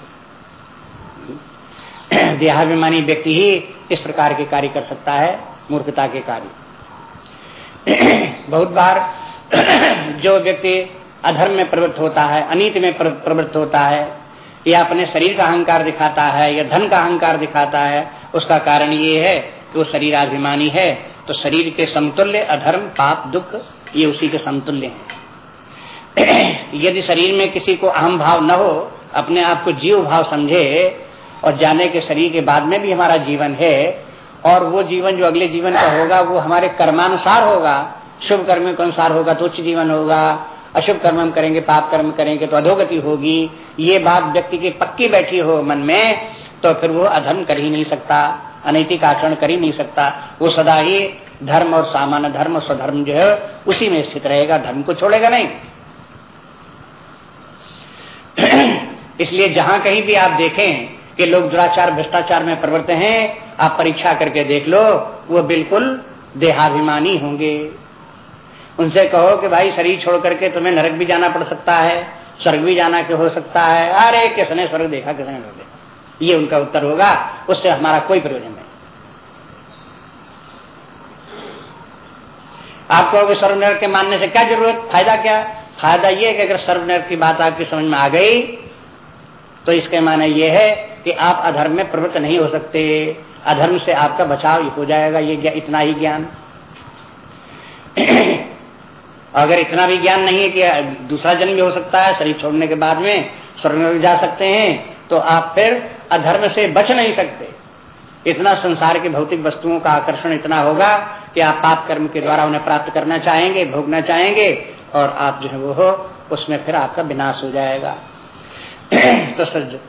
देहाभिमानी व्यक्ति ही इस प्रकार के कार्य कर सकता है, मूर्खता के कार्य। बहुत बार जो व्यक्ति अधर्म में प्रवृत्त होता है, अनित में प्रवृत्त होता है, या अपने शरीर का अहंकार दिखाता है, या धन का अहंकार दिखाता है, उसका कारण ये है कि वो शरीराभिमानी है तो शरीर के समतुल्य अधर्म, पाप, दुख, ये उसी के समतुल्य है। यदि शरीर में किसी को अहम भाव न हो, अपने आप को जीव भाव समझे और जाने के शरीर के बाद में भी हमारा जीवन है और वो जीवन जो अगले जीवन का होगा, वो हमारे कर्मानुसार होगा। शुभ कर्म के अनुसार होगा तो उच्च जीवन होगा। अशुभ कर्म हम करेंगे, पाप कर्म करेंगे तो अधोगति होगी। ये बात व्यक्ति की पक्की बैठी हो मन में तो फिर वो अधर्म कर ही नहीं सकता, अनैतिक आचरण कर ही नहीं सकता। वो सदा ही धर्म और सामान्य धर्म और स्वधर्म जो है, उसी में स्थित रहेगा। धर्म को छोड़ेगा नहीं। इसलिए जहाँ कहीं भी आप देखें कि लोग दुराचार, भ्रष्टाचार में प्रवृत्त हैं, आप परीक्षा करके देख लो, वो बिल्कुल देहाभिमानी होंगे। उनसे कहो कि भाई शरीर छोड़ करके तुम्हें नरक भी जाना पड़ सकता है, स्वर्ग भी जाना के हो सकता है। अरे, किसने स्वर्ग देखा, किसने नहीं देखा? ये उनका उत्तर होगा, उससे हमारा कोई प्रयोजन नहीं। आप कहोगे स्वर्ग नरक के मानने से क्या ज़रूरत? फ़ायदा क्या? फ़ायदा यह है कि अगर सर्व नरक की बात आपकी समझ में आ गई तो इसके माने ये है कि आप अधर्म में प्रवृत्त नहीं हो सकते। अधर्म से आपका बचाव हो जाएगा, ये इतना ही ज्ञान। अगर इतना भी ज्ञान नहीं है कि दूसरा जन्म भी हो सकता है, शरीर छोड़ने के बाद में स्वर्ग जा सकते हैं तो आप फिर अधर्म से बच नहीं सकते। इतना संसार के भौतिक वस्तुओं का आकर्षण इतना होगा कि आप पाप कर्म के द्वारा उन्हें प्राप्त करना चाहेंगे, भोगना चाहेंगे और आप जो है वो हो, उसमें फिर आपका विनाश हो जाएगा। तो सर,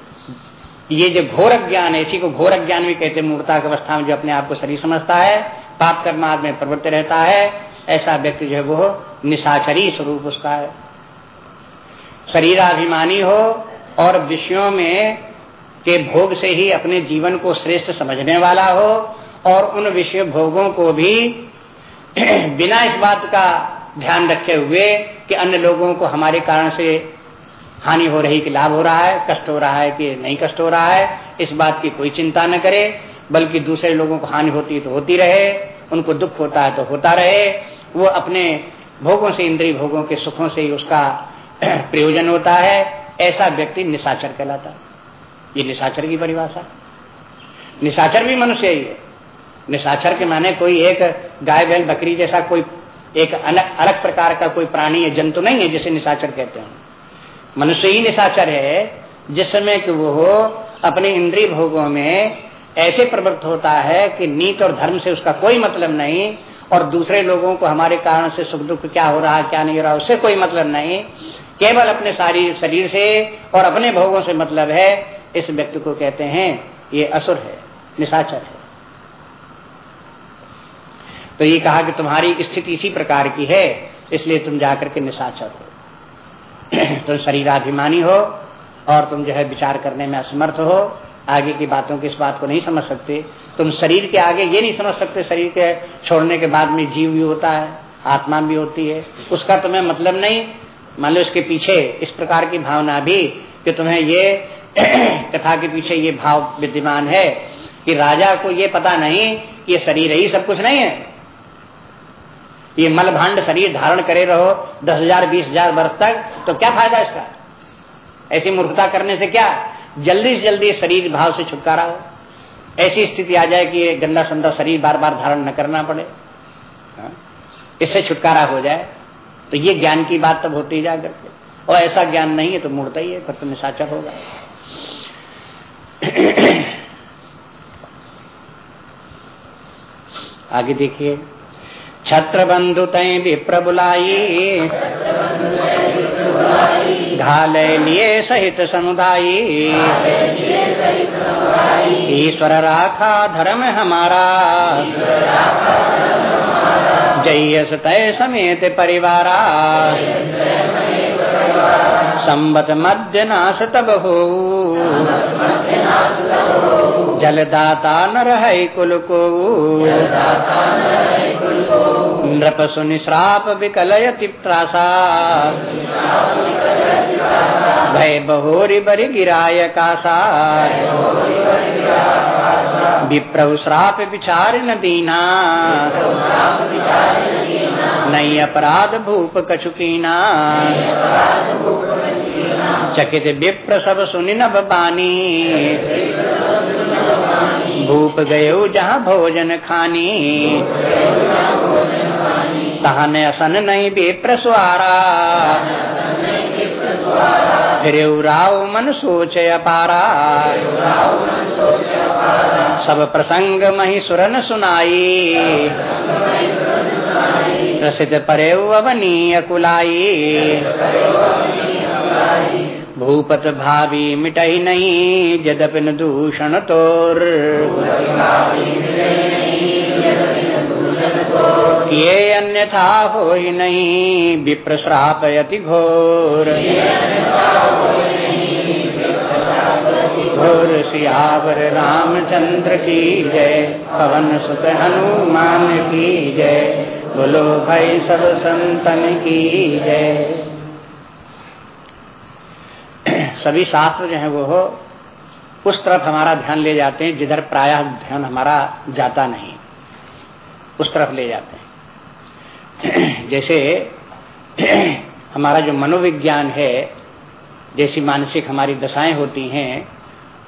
ये जो घोर ज्ञान है, इसी को घोर ज्ञान भी कहते मूर्ता की अवस्था में जो अपने आप को शरीर समझता है, पाप कर्म में प्रवृत्त रहता है, ऐसा व्यक्ति जो है वो निशाचरी स्वरूप उसका है। शरीराभिमानी हो और विषयों में के भोग से ही अपने जीवन को श्रेष्ठ समझने वाला हो और उन विषय भोगों को भी बिना इस बात का ध्यान रखे हुए कि अन्य लोगों को हमारे कारण से हानि हो रही कि लाभ हो रहा है, कष्ट हो रहा है कि नहीं कष्ट हो रहा है, इस बात की कोई चिंता न करे, बल्कि दूसरे लोगों को हानि होती तो होती रहे, उनको दुख होता है तो होता रहे। वो अपने भोगों से, इंद्रिय भोगों के सुखों से ही उसका प्रयोजन होता है। ऐसा व्यक्ति निशाचर कहलाता ये निशाचर की परिभाषा निशाचर भी मनुष्य ही है। निशाचर के माने कोई एक गाय बैल बकरी जैसा कोई एक अलग अलग प्रकार का कोई प्राणी है जंतु नहीं है जिसे निशाचर कहते हैं। मनुष्य ही निशाचर है, जिस समय कि वो अपने इंद्रिय भोगों में ऐसे प्रवृत्त होता है कि नीत और धर्म से उसका कोई मतलब नहीं, और दूसरे लोगों को हमारे कारण से सुख दुख क्या हो रहा, क्या नहीं हो रहा, उससे कोई मतलब नहीं। केवल अपने सारी, शरीर से और अपने भोगों से मतलब है, इस व्यक्ति को कहते हैं, ये असुर है, निशाचर है। तो ये कहा कि तुम्हारी स्थिति इसी प्रकार की है, इसलिए तुम जाकर के निशाचर हो। तुम शरीराभिमानी हो और तुम जो है विचार करने में असमर्थ हो, आगे की बातों की इस बात को नहीं समझ सकते। तुम शरीर के आगे ये नहीं समझ सकते, शरीर के छोड़ने के बाद में जीव भी होता है, आत्मा भी होती है। उसका तुम्हें मतलब नहीं। मान लो इसके पीछे इस प्रकार की भावना भी कि तुम्हें ये कथा के पीछे ये भाव विद्यमान है कि राजा को ये पता नहीं कि ये शरीर ही सब कुछ नहीं है। ये मल भांड शरीर धारण करे रहो, दस हज़ार, बीस हज़ार वर्ष तक तो क्या फ़ायदा इसका? ऐसी मूर्खता करने से क्या? जल्दी से जल्दी शरीर भाव से छुटकारा हो। ऐसी स्थिति आ जाए कि गंदा संदा शरीर बार बार धारण न करना पड़े। हाँ? इससे छुटकारा हो जाए। तो ये ज्ञान की बात तब होती जा करके और ऐसा ज्ञान नहीं है तो मूर्ता ही है, फिर तो निशाचर होगा। आगे देखिए। छत्र बंधु तय विप्र बुलाई घाल लिए सहित समुदायी। ईश्वर राखा धर्म हमारा जयस तय समेत परिवारा संबत मध्य नाश तब हो जलदाता नर रह कुल को नृप सुनि श्राप विकलयति त्रासा भय बहोरी बरि गिराय कासा। विप्रभु श्राप विचार न दीना। नई अपराध भूप कछुकीना। चकित विप्र सब सुनि नभ बानी। भूप गयो जहाँ भोजन खानी। तहन असन नहीं विप्र स्वारा फिर राव मन सोच अपारा। सब प्रसंग मही सुरन सुनाई। प्रसिद्ध परे अवनीय कुलाई भूपत भावी मिटई नहीं जदपिन दूषण तोर ये अन्यथा हो ही नहीं विप्र श्रापयति घोर घोर सियावर रामचंद्र की जय, पवन सुत हनुमान की जय, बोलो भाई सब संतन की जय। सभी शास्त्र जो है वो हो, उस तरफ़ हमारा ध्यान ले जाते हैं, जिधर प्रायः ध्यान हमारा जाता नहीं, उस तरफ़ ले जाते हैं। जैसे हमारा जो मनोविज्ञान है, जैसी मानसिक हमारी दशाएँ होती हैं,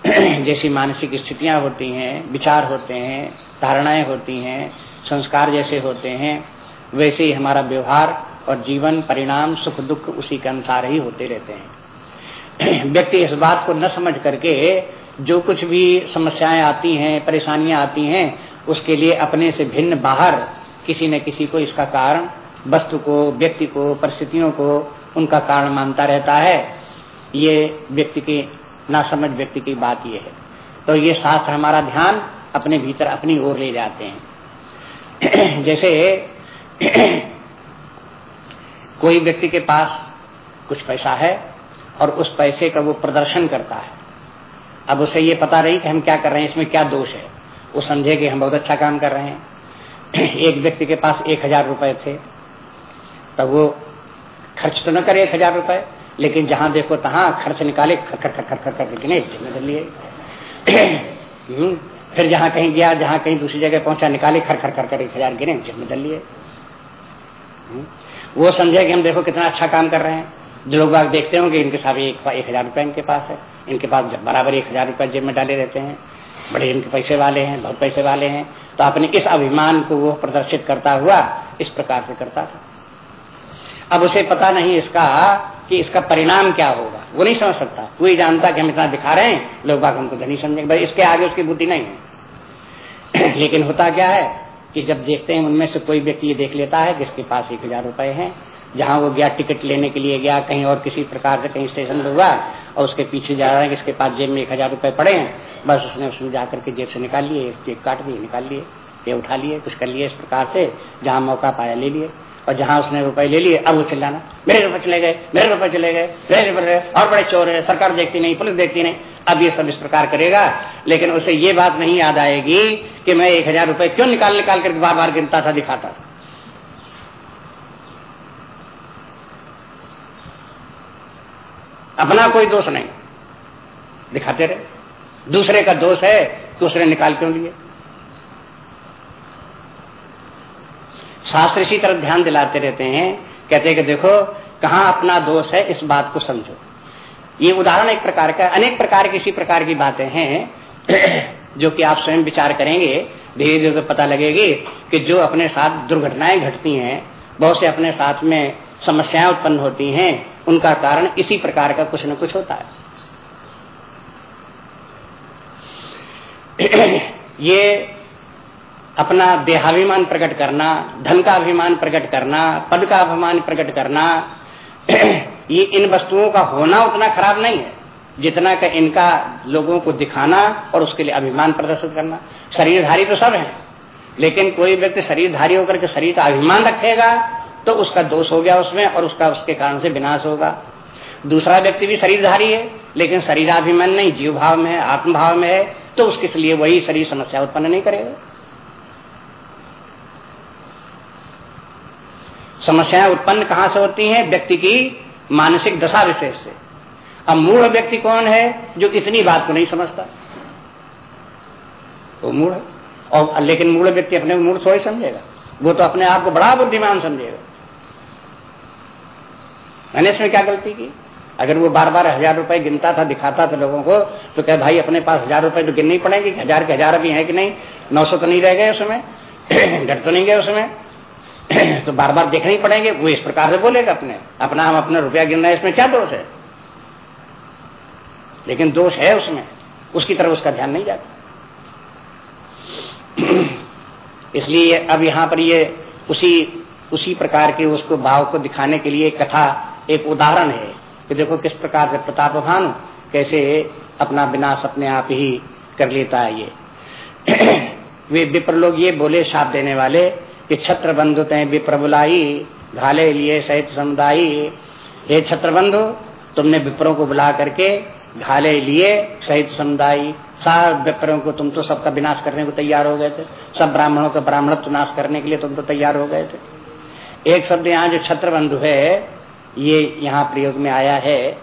जैसी मानसिक स्थितियाँ होती हैं, विचार होते हैं, धारणाएँ होती हैं, संस्कार जैसे होते हैं, वैसे ही हमारा व्यवहार और जीवन, परिणाम, सुख, दुख उसी के अनुसार ही होते रहते हैं। व्यक्ति इस बात को न समझ करके जो कुछ भी समस्याएँ आती हैं, परेशानियाँ आती हैं, उसके लिए अपने से भिन्न बाहर किसी न किसी को इसका कारण, वस्तु को, व्यक्ति को, परिस्थितियों को उनका कारण मानता रहता है। ये व्यक्ति की ना समझ व्यक्ति की बात ये है। तो ये शास्त्र हमारा ध्यान अपने भीतर अपनी ओर ले जाते हैं। जैसे कोई व्यक्ति के पास कुछ पैसा है और उस पैसे का वो प्रदर्शन करता है। अब उसे ये पता नहीं कि हम क्या कर रहे हैं, इसमें क्या दोष है। वो समझे कि हम बहुत अच्छा काम कर रहे हैं। एक व्यक्ति के पास एक हज़ार रुपए थे, तब वो खर्च तो न करे एक हज़ार रुपए, लेकिन जहाँ देखो तहां खर्च निकाले, खर खर खर खर खर गिने जिम्मे लिए। फिर जहाँ कहीं गया, जहाँ कहीं दूसरी जगह पहुँचा, निकाले, खर खर खर कर एक हज़ार गिने जिम्मे दल लिए वो समझे कि हम देखो कितना अच्छा काम कर रहे हैं। जो लोग बाग देखते होंगे, इनके साथ एक एक हज़ार रुपए इनके पास है। इनके पास बराबर एक हज़ार रुपए जेब में डाले रहते हैं। बड़े इनके पैसे वाले हैं, बहुत पैसे वाले हैं। तो अपने इस अभिमान को वो प्रदर्शित करता हुआ इस प्रकार से करता था? अब उसे पता नहीं इसका कि इसका परिणाम क्या होगा। वो नहीं समझ सकता। कोई जानता कि हम इतना दिखा रहे हैं। लोग बाग हमको धनी समझेंगे। इसके आगे उसकी बुद्धि नहीं है। लेकिन होता क्या है कि जब देखते हैं उनमें से कोई व्यक्ति ये देख लेता है कि इसके पास एक हज़ार रुपए है जहाँ वो गया टिकट लेने के लिए गया, कहीं और किसी प्रकार से कहीं स्टेशन पर हुआ, और उसके पीछे जा रहा है कि इसके पास जेब में एक हज़ार रुपए पड़े हैं, बस उसने उसमें जाकर के जेब से निकाल लिए जेब काट दिए निकाल लिए ये उठा लिए, कुछ कर लिए, इस प्रकार से जहाँ मौका पाया ले लिए, और जहाँ उसने रुपए ले लिए, अब वो चिल्लाना, मेरे रुपए चले गए, मेरे रुपए चले गए, मेरे रुपए और बड़े चोर है, सरकार देखती नहीं, पुलिस देखती नहीं, अब ये सब इस प्रकार करेगा, लेकिन उसे ये बात नहीं याद आएगी कि मैं एक हज़ार रुपए क्यों निकाल निकाल करके बार बार गिनता था, दिखाता था। अपना कोई दोष नहीं। दिखाते रहे। दूसरे का दोष है, दूसरे निकाल क्यों लिए? शास्त्र इसी तरफ़ ध्यान दिलाते रहते हैं, कहते हैं कि देखो, कहाँ अपना दोष है, इस बात को समझो। ये उदाहरण एक प्रकार का, अनेक प्रकार की इसी प्रकार की बातें हैं, जो कि आप स्वयं विचार करेंगे, धीरे धीरे तो पता लगेगी कि जो अपने साथ दुर्घटनाएँ घटती हैं, बहुत से अपने साथ में समस्याएँ उत्पन्न होती हैं उनका कारण इसी प्रकार का कुछ न कुछ होता है। ये अपना देहाभिमान प्रकट करना, धन का अभिमान प्रकट करना, पद का अभिमान प्रकट करना, ये इन वस्तुओं का होना उतना खराब नहीं है, जितना का इनका लोगों को दिखाना और उसके लिए अभिमान प्रदर्शित करना। शरीरधारी तो सब है, लेकिन कोई व्यक्ति शरीरधारी होकर के शरीर का अभिमान रखेगा तो उसका दोष हो गया उसमें और उसका उसके कारण से विनाश होगा। दूसरा व्यक्ति भी शरीरधारी है, लेकिन शरीराभिमान नहीं जीव भाव में है, आत्मभाव में है तो उसके लिए वही शरीर समस्या उत्पन्न नहीं करेगा। समस्याएँ उत्पन्न कहाँ से होती हैं? व्यक्ति की मानसिक दशा विशेष से। अब मूढ़ व्यक्ति कौन है जो इतनी बात को नहीं समझता? वो मूढ़ और लेकिन मूढ़ व्यक्ति अपने मूढ़ थोड़ी समझेगा। वो तो अपने आप को बड़ा बुद्धिमान समझेगा। मैंने इसमें क्या गलती की? अगर वो बार बार हज़ार रुपए गिनता था, दिखाता था लोगों को तो क्या भाई, अपने पास हज़ार रुपए तो गिननी पड़ेगी, हज़ार के हज़ार अभी है कि नहीं? नौ सौ तो नहीं रह गए उसमें घट तो नहीं गए उसमें तो बार बार देखने ही पड़ेंगे। वो इस प्रकार से बोलेगा अपने। अपना हम अपना रुपया गिनना है, इसमें क्या दोष है? लेकिन दोष है उसमें। उसकी तरफ़ उसका ध्यान नहीं जाता। इसलिए अब यहाँ पर ये उसी उसी प्रकार के उसको भाव को दिखाने के लिए कथा एक उदाहरण है कि देखो किस प्रकार से प्रताप भानु कैसे अपना विनाश अपने आप ही कर लेता है ये। वे विप्र लोग ये बोले, साप देने वाले, कि छत्र बंधु तय विप्र बुलाई, घाले लिए सहित समुदायी। हे छत्र बंधु, तुमने विप्रों को बुला करके घाले लिए सहित समुदाय। सार विप्रों को तुम तो सबका विनाश करने को तैयार हो गए थे। सब ब्राह्मणों का ब्राह्मण नाश करने के लिए तुम तो तैयार हो गए थे। एक शब्द यहाँ जो छत्र बंधु है ये यहाँ प्रयोग में आया है,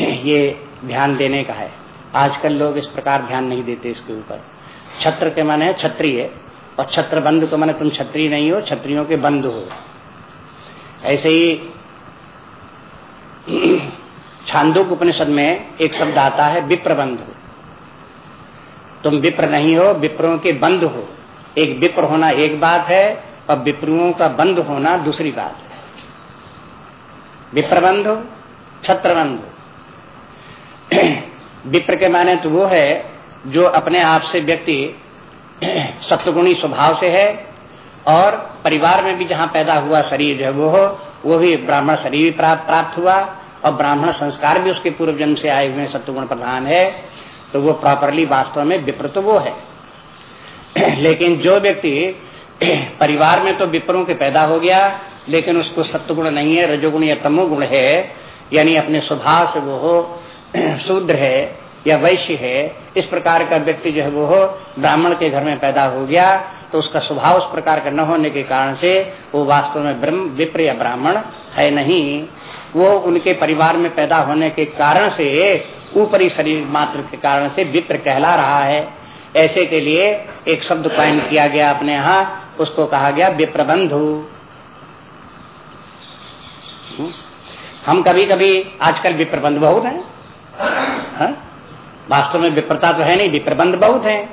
ये ध्यान देने का है। आजकल लोग इस प्रकार ध्यान नहीं देते इसके ऊपर। छत्र के माने है क्षत्रिय और छत्र बंधु को माने तुम छत्री नहीं हो, छत्रियों के बंधु हो। ऐसे ही छांदोक उपनिषद में एक शब्द आता है विप्र बंधु तुम विप्र नहीं हो, विप्रों के बंधु हो। एक विप्र होना एक बात है, और विप्रुओं का बंद होना दूसरी बात है। विप्रबंधु छत्रबंधु। विप्र के माने तो वो है जो अपने आप से व्यक्ति सत्वगुणी स्वभाव से है और परिवार में भी जहाँ पैदा हुआ शरीर जो है वो हो वो भी ब्राह्मण शरीर प्राप्त, हुआ और ब्राह्मण संस्कार भी उसके पूर्व जन्म से आए हुए सत्वगुण प्रधान है तो वो प्रॉपरली वास्तव में विप्र तो वो है। लेकिन जो व्यक्ति परिवार में तो विपरों के पैदा हो गया, लेकिन उसको सत्वगुण नहीं है, रजोगुण या तमोगुण है, यानी अपने स्वभाव से वो हो, शूद्र है या वैश्य है, इस प्रकार का व्यक्ति जो है वो ब्राह्मण के घर में पैदा हो गया तो उसका स्वभाव उस प्रकार का न होने के कारण से वो वास्तव में ब्रह्म, विप्र या ब्राह्मण है नहीं। वो उनके परिवार में पैदा होने के कारण से, ऊपरी शरीर मात्र के कारण से विप्र कहला रहा है। ऐसे के लिए एक शब्द पायन किया गया अपने यहाँ उसको कहा गया विप्रबंधु। हम्म? हम कभी कभी आजकल विप्रबंध बहुत है। हाँ? वास्तव में विप्रता तो है नहीं, विप्रबंध बहुत है।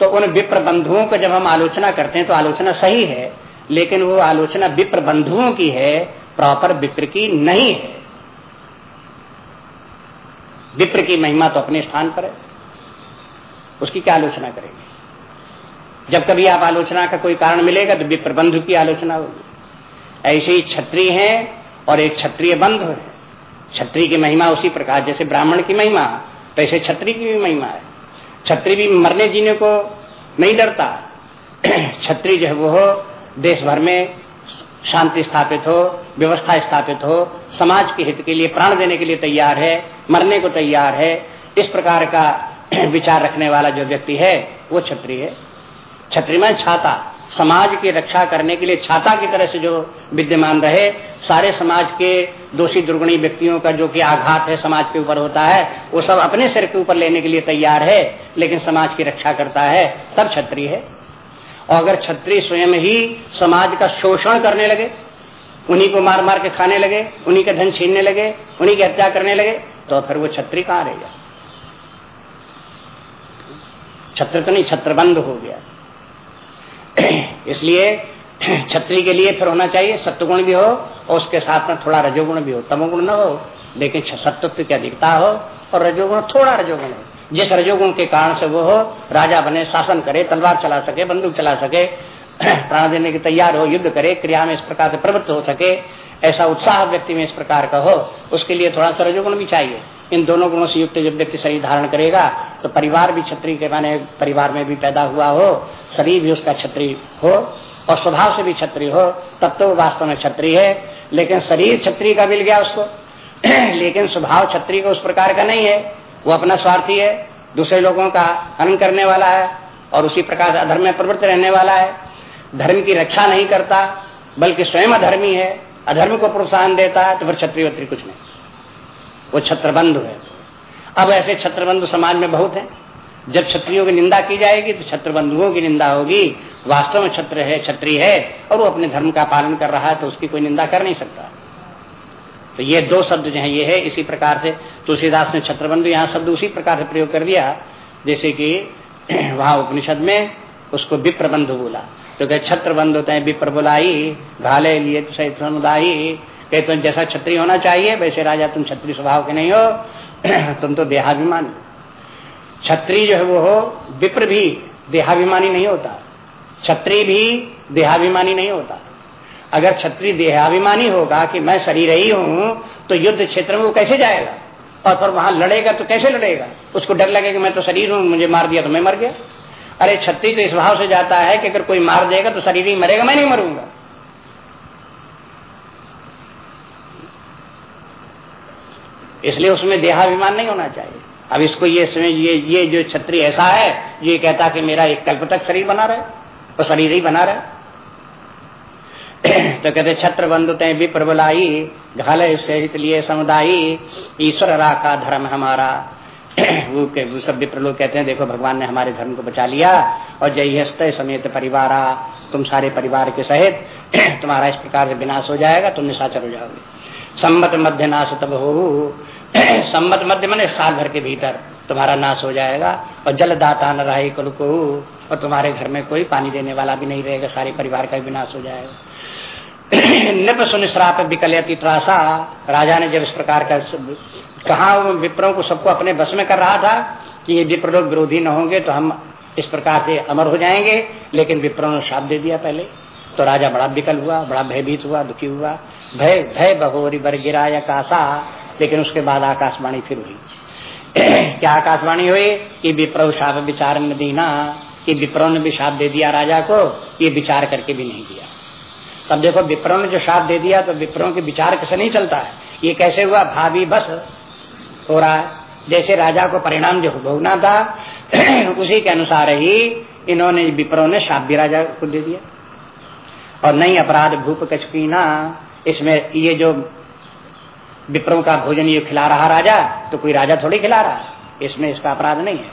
तो उन विप्रबंधुओं को जब हम आलोचना करते हैं तो आलोचना सही है, लेकिन वो आलोचना विप्रबंधुओं की है, प्रॉपर विप्र की नहीं है। विप्र की महिमा तो अपने स्थान पर है। उसकी क्या आलोचना करेंगे? जब कभी आप आलोचना का कोई कारण मिलेगा तो विप्र बंधु की आलोचना होगी। ऐसे ही छत्री हैं और एक क्षत्रिय बंध है। छत्री की महिमा उसी प्रकार, जैसे ब्राह्मण की महिमा तैसे छत्री की भी महिमा है। छत्री भी मरने जीने को नहीं डरता। छत्री जो है वो देश भर में शांति स्थापित हो, व्यवस्था स्थापित हो, समाज के हित के लिए, प्राण देने के लिए तैयार है, मरने को तैयार है। इस प्रकार का विचार रखने वाला जो व्यक्ति है, वो छत्री है। छत्री में छाता, समाज की रक्षा करने के लिए छाता की तरह से जो विद्यमान रहे, सारे समाज के दोषी दुर्गुणी व्यक्तियों का जो कि आघात है, समाज के ऊपर होता है, वो सब अपने सिर के ऊपर लेने के लिए तैयार है, लेकिन समाज की रक्षा करता है, तब छत्री है। और अगर छत्री स्वयं ही समाज का शोषण करने लगे, उन्हीं को मार मार के खाने लगे, उन्हीं का धन छीनने लगे, उन्हीं की हत्या करने लगे तो फिर वो छत्री कहाँ रहेगा छत्र तो नहीं, छत्रबंद हो गया। इसलिए छत्री के लिए फिर होना चाहिए, सत्वगुण भी हो और उसके साथ में थोड़ा रजोगुण भी हो। तमोगुण न हो, लेकिन सत्व की अधिकता हो और रजोगुण, थोड़ा रजोगुण हो। जिस रजोगुण के कारण से वो हो, राजा बने, शासन करे, तलवार चला सके, बंदूक चला सके, प्राण देने की तैयार हो, युद्ध करे, क्रिया में इस प्रकार से प्रवृत्त हो सके, ऐसा उत्साह व्यक्ति में इस प्रकार का हो, उसके लिए थोड़ा सा रजोगुण भी चाहिए। इन दोनों गुणों से युक्त जब व्यक्ति शरीर धारण करेगा तो परिवार भी छत्री के माने परिवार में भी पैदा हुआ हो, शरीर भी उसका छत्री हो, और स्वभाव से भी छत्री हो, तब तो वास्तव में छत्री है। लेकिन शरीर छत्री का मिल गया उसको। लेकिन स्वभाव छत्री का उस प्रकार का नहीं है। वो अपना स्वार्थी है, दूसरे लोगों का हनन करने वाला है, और उसी प्रकार से अधर्म में प्रवृत्त रहने वाला है। धर्म की रक्षा नहीं करता, बल्कि स्वयं अधर्मी है। अधर्म को प्रोत्साहन देता है तो फिर छत्री वत्री कुछ नहीं। वो छत्रबंधु है अब ऐसे छत्रबंधु समाज में बहुत है। जब क्षत्रियों की निंदा की जाएगी तो छत्रबंधुओं की निंदा होगी। वास्तव में छत्र है छत्री है, और वो अपने धर्म का पालन कर रहा है तो उसकी कोई निंदा कर नहीं सकता। तो ये दो शब्द जो है, ये है, इसी प्रकार से तुलसीदास ने छत्रबंधु, यहाँ शब्द उसी प्रकार से प्रयोग कर दिया। जैसे कि वहाँ उपनिषद में उसको विप्र बंधु बोला। तो क्या छत्र होते हैं विप्र बुलाई घाले लिए तो समुदायी। कहे, तुम जैसा छत्री होना चाहिए, वैसे राजा तुम छत्री स्वभाव के नहीं हो, तुम तो देहाभिमानी छत्री जो है वो हो, विप्र भी देहाभिमानी नहीं होता। छत्री भी देहाभिमानी नहीं होता। अगर छत्री देहाभिमानी होगा कि मैं शरीर ही हूँ तो युद्ध क्षेत्र में वो कैसे जाएगा? और फिर वहाँ लड़ेगा तो कैसे लड़ेगा? उसको डर लगेगा कि मैं तो शरीर हूँ, मुझे मार दिया तो मैं मर गया। अरे छत्री तो इस भाव से जाता है कि अगर कोई मार देगा तो शरीर ही मरेगा, मैं नहीं मरूँगा। इसलिए उसमें देहाभिमान नहीं होना चाहिए। अब इसको ये समय ये ये जो छत्री ऐसा है ये कहता कि मेरा एक कल्प तक शरीर बना रहे और शरीर ही बना रहे। तो कहते छत्र बंधुते विप्र बुलाई घाल सहित लिए समुदायी ईश्वर रा का धर्म हमारा। वो, के, वो सब विप्र लोग कहते हैं देखो भगवान ने हमारे धर्म को बचा लिया और जय हस्त समेत परिवार तुम सारे परिवार के सहित तुम्हारा इस प्रकार से विनाश हो जाएगा तुम निशाचर हो जाओगे। सम्मत मध्य नाश तब हो। सम्मत मध्य मैंने साल भर के भीतर तुम्हारा नाश हो जाएगा और जल दाता न रहे कुल को, और तुम्हारे घर में कोई पानी देने वाला भी नहीं रहेगा, सारे परिवार का भी नाश हो जाएगा। नृप सुन श्राप विकलयती त्रासा। राजा ने जब इस प्रकार का कहा विप्रों को सबको अपने बस में कर रहा था कि ये विप्र लोग विरोधी न होंगे तो हम इस प्रकार से अमर हो जाएँगे। लेकिन विप्रों ने श्राप दे दिया पहले। तो राजा बड़ा विकल हुआ, बड़ा भयभीत हुआ, दुखी हुआ। भय भय बहोरी बर गिराया कासा, लेकिन उसके बाद आकाशवाणी फिर हुई। क्या आकाशवाणी हुई? कि विप्रो शाप विचार में दीना कि विप्रो ने भी शाप दे दिया राजा को, ये विचार करके भी नहीं दिया। तब देखो विप्रो ने जो शाप दे दिया तो विप्रो के विचार कैसे नहीं चलता है? ये कैसे हुआ? भाभी बस हो रहा है। जैसे राजा को परिणाम जो भोगना था, उसी के अनुसार ही इन्होंने विप्रो ने शाप भी राजा को दे दिया। और नहीं अपराध भूप कचकीना इसमें ये जो विप्रों का भोजन ये खिला रहा राजा तो कोई राजा थोड़ी खिला रहा। इसमें इसका अपराध नहीं है।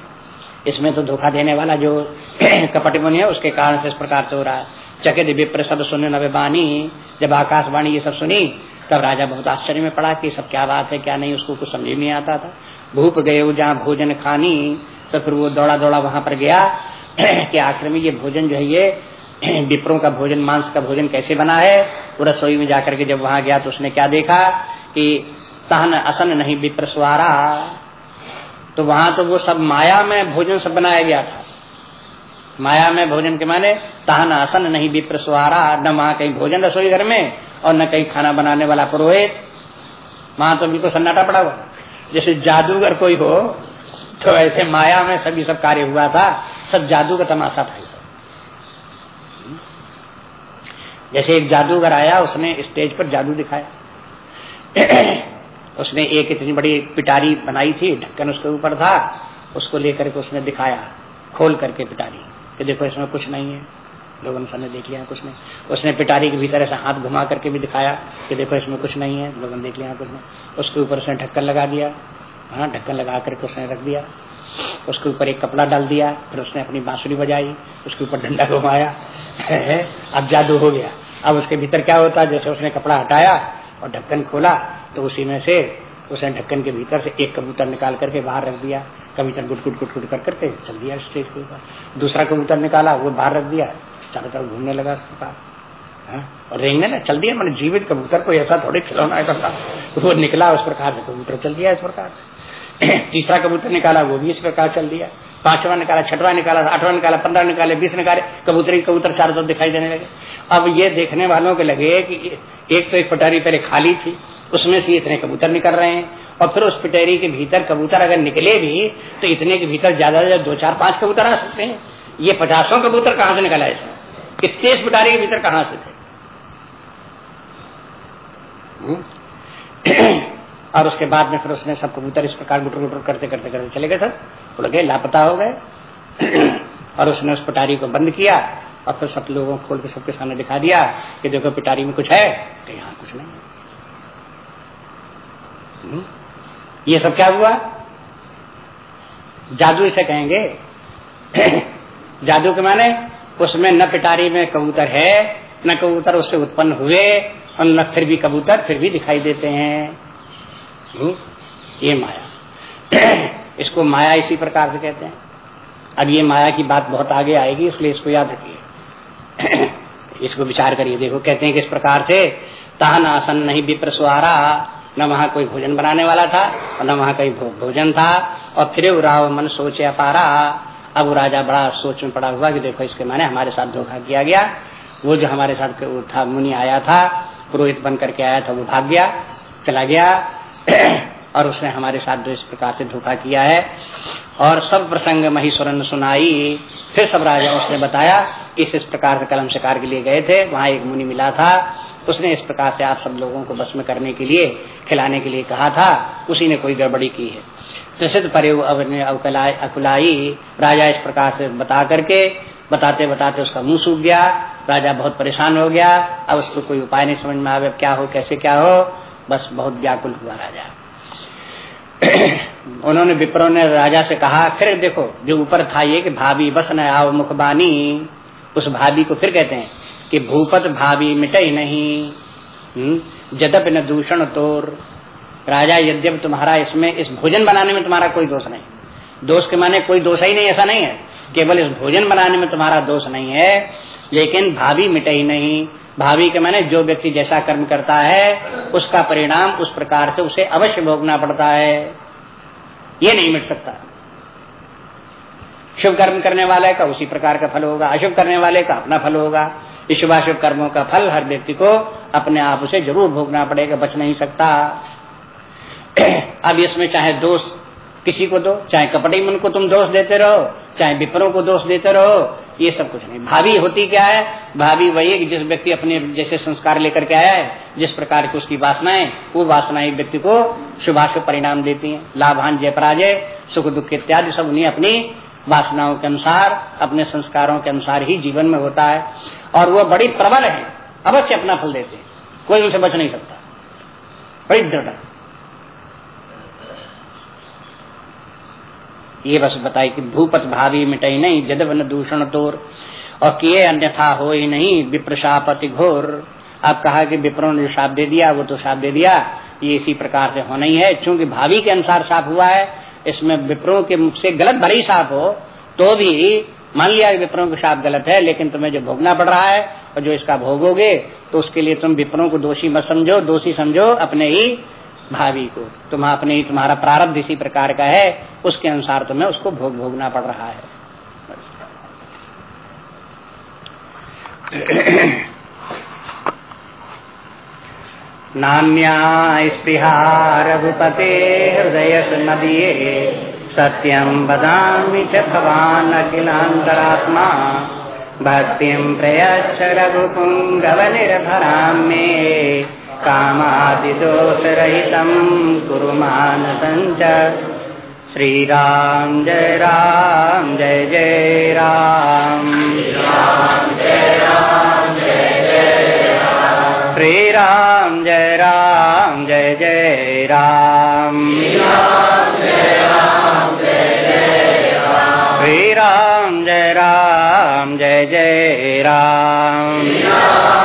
इसमें तो धोखा देने वाला जो कपट मुनि है, उसके कारण से इस प्रकार से हो रहा। चकित विप्र सब सुने नवे बानी जब आकाशवाणी ये सब सुनी, तब राजा बहुत आश्चर्य में पड़ा कि सब क्या बात है, क्या नहीं, उसको कुछ समझ नहीं आता था। भूप गए जहाँ भोजन खानी तो फिर वो दौड़ा दौड़ा वहाँ पर गया कि आखिर में ये भोजन जो है ये विप्रों का भोजन, मांस का भोजन कैसे बना है? वो रसोई में जाकर के जब वहाँ गया तो उसने क्या देखा कि तहन असन नहीं विप्र स्वारा तो वहाँ तो वो सब माया में भोजन सब बनाया गया था। माया में भोजन के माने तहन असन नहीं विप्र स्वारा न वहाँ कहीं भोजन रसोई घर में और न कहीं खाना बनाने वाला पुरोहित। वहाँ तो बिल्कुल सन्नाटा पड़ा हुआ। जैसे जादूगर कोई हो तो ऐसे माया में सभी सब कार्य हुआ था। सब जादू का तमाशा था। जैसे एक जादूगर आया, उसने स्टेज पर जादू दिखाया। उसने एक इतनी बड़ी पिटारी बनाई थी, ढक्कन उसके ऊपर था, उसको लेकर के उसने दिखाया, खोल करके पिटारी, कि देखो इसमें कुछ नहीं है। लोगों ने सामने देख लिया, कुछ नहीं। उसने पिटारी के भीतर ऐसा हाथ घुमा करके भी दिखाया, कि देखो इसमें कुछ नहीं है। लोगों ने देख लिया, कुछ नहीं। उसके ऊपर उसने ढक्कन लगा दिया। हाँ ढक्कन लगा करके उसने रख दिया। उसके ऊपर एक कपड़ा डाल दिया, फिर उसने अपनी बांसुरी बजाई, उसके ऊपर डंडा घुमाया। अब जादू हो गया। अब उसके भीतर क्या होता है? जैसे उसने कपड़ा हटाया और ढक्कन खोला तो उसी में से उसने ढक्कन के भीतर से एक कबूतर निकाल करके बाहर रख दिया। कबूतर गुट गुट गुट गुट कर करके चल दिया स्टेज के ऊपर। दूसरा कबूतर निकाला, वो बाहर रख दिया। चारों तरफ़ घूमने लगा उसके पास। हाँ? और रेंगने ना चल दिया। मैंने जीवित कबूतर को ऐसा थोड़े खिलौना है वो निकला उस प्रकार से, कबूतर चल दिया इस प्रकार तीसरा कबूतर निकाला, वो भी इस प्रकार चल दिया। पांचवा निकाला, छठवा निकाला, आठवां निकाला, पंद्रह निकाले, बीस निकाले, कबूतर कबूतर चारों तरफ़ दिखाई देने लगे। अब ये देखने वालों के लगे कि एक तो एक पटारी पहले खाली थी, उसमें से इतने कबूतर निकल रहे हैं, और फिर उस पिटेरी के भीतर कबूतर अगर निकले भी तो इतने के भीतर ज़्यादा से ज़्यादा दो, चार, पाँच कबूतर आ सकते हैं। ये पचासों कबूतर कहाँ से निकला इसमें? कितने इस पिटारी के भीतर कहाँ से थे? हम्म? और उसके बाद में फिर उसने सब कबूतर इस प्रकार गुटर गुटर करते करते करते चले गए सर उड़ गए, लापता हो गए। और उसने उस पटारी को बंद किया। और फिर सब लोगों को खोल के सबके सामने दिखा दिया कि देखो पिटारी में कुछ है? कि यहाँ कुछ नहीं। हम्म? ये सब क्या हुआ? जादू इसे कहेंगे। जादू के माने उसमें न पिटारी में कबूतर है, न कबूतर उससे उत्पन्न हुए, और न फिर भी कबूतर फिर भी दिखाई देते हैं। हम्म? ये माया। इसको माया इसी प्रकार से कहते हैं। अब ये माया की बात बहुत आगे आएगी, इसलिए इसको याद रखिए। इसको विचार करिए। देखो, कहते हैं कि इस प्रकार से तहन आसन नहीं विप्र सुहारा न वहाँ कोई भोजन बनाने वाला था और न वहाँ कोई भोजन था, और फिर राव मन सोचे पारा अब राजा बड़ा सोच में पड़ा हुआ कि देखो, इसके माने हमारे साथ धोखा किया गया। वो जो हमारे साथ था, मुनि आया था, पुरोहित बन करके आया था, वो भाग गया, चला गया। और उसने हमारे साथ जो इस प्रकार से धोखा किया है। और सब प्रसंग महीश्वरन सुनाई। फिर सब राजा उसने बताया, इस इस प्रकार से कलम शिकार के लिए गए थे। वहाँ एक मुनि मिला था। उसने इस प्रकार से आप सब लोगों को बस में करने के लिए, खिलाने के लिए कहा था। उसी ने कोई गड़बड़ी की है। प्रसिद्ध परे अकुलाई राजा इस प्रकार से बता करके, बताते बताते उसका मुँह सूख गया। राजा बहुत परेशान हो गया। अब उसको कोई उपाय नहीं समझ में आवे क्या हो, कैसे क्या हो? बस बहुत व्याकुल हुआ राजा। उन्होंने विप्रो ने राजा से कहा फिर देखो जो ऊपर था ये कि भाभी बस न आओ मुखबानी। उस भाभी को फिर कहते हैं कि भूपत भावी मिटे नहीं हम्म, जदप न दूषण तोर। राजा यद्यप तुम्हारा इसमें इस भोजन बनाने में तुम्हारा कोई दोष नहीं। दोष के माने कोई दोष ही नहीं ऐसा नहीं है। केवल इस भोजन बनाने में तुम्हारा दोष नहीं है लेकिन भाभी मिटे ही नहीं। भावी के माने जो व्यक्ति जैसा कर्म करता है, उसका परिणाम उस प्रकार से उसे अवश्य भोगना पड़ता है। ये नहीं मिट सकता। शुभ कर्म करने वाले का उसी प्रकार का फल होगा, अशुभ करने वाले का अपना फल होगा। इस शुभाशुभ कर्मों का फल हर व्यक्ति को अपने आप उसे ज़रूर भोगना पड़ेगा, बच नहीं सकता। अब इसमें चाहे दोष किसी को दो, चाहे कपड़े मन को तुम दोष देते रहो, चाहे विपरों को दोष देते रहो ये सब कुछ नहीं। भाभी होती क्या है? भाभी वही है कि जिस व्यक्ति अपने जैसे संस्कार लेकर के आया है, जिस प्रकार की उसकी वासनाएँ, वो वासनाएँ व्यक्ति को शुभाशुभ परिणाम देती हैं। लाभान जय पराजय, सुख, दुख इत्यादि सब उन्हें अपनी वासनाओं के अनुसार, अपने संस्कारों के अनुसार ही जीवन में होता है। और वो बड़ी प्रबल है, अवश्य अपना फल देते हैं। कोई उनसे बच नहीं सकता। बड़ी दृढ़। ये बस बताई कि भूपत भावी मिटई नहीं, जदवन दूषण तोर। और किए अन्यथा हो ही नहीं, विप्रशापति घोर। आप कहा कि विप्रों ने जो साप दे दिया, वो तो साप दे दिया। ये इसी प्रकार से होना ही है। क्योंकि भावी के अनुसार साफ़ हुआ है, इसमें विप्रों के मुख से गलत ही साफ़ हो तो भी मान लिया विप्रों का साफ़ गलत है, लेकिन तुम्हें जो भोगना पड़ रहा है और जो इसका भोगोगे तो उसके लिए तुम विप्रों को दोषी मत समझो, दोषी समझो, अपने ही भावी को। तुम अपने तुम्हारा प्रारब्ध इसी प्रकार का है, उसके अनुसार तुम्हें उसको भोग भोगना पड़ रहा है। नान्या स्पृहा रघुपते हृदय मदीये सत्यं वदामि च भवान् अखिलान्तरात्मा, भक्तिं प्रयच्छ रघुपुङ्गवनिर्भरां मे कामादिदोषरहितं कुरु मानसञ्च श्रीराम जय राम, जय जय राम। श्री राम जय राम, जय जय राम। श्री राम जय राम, जय जय राम।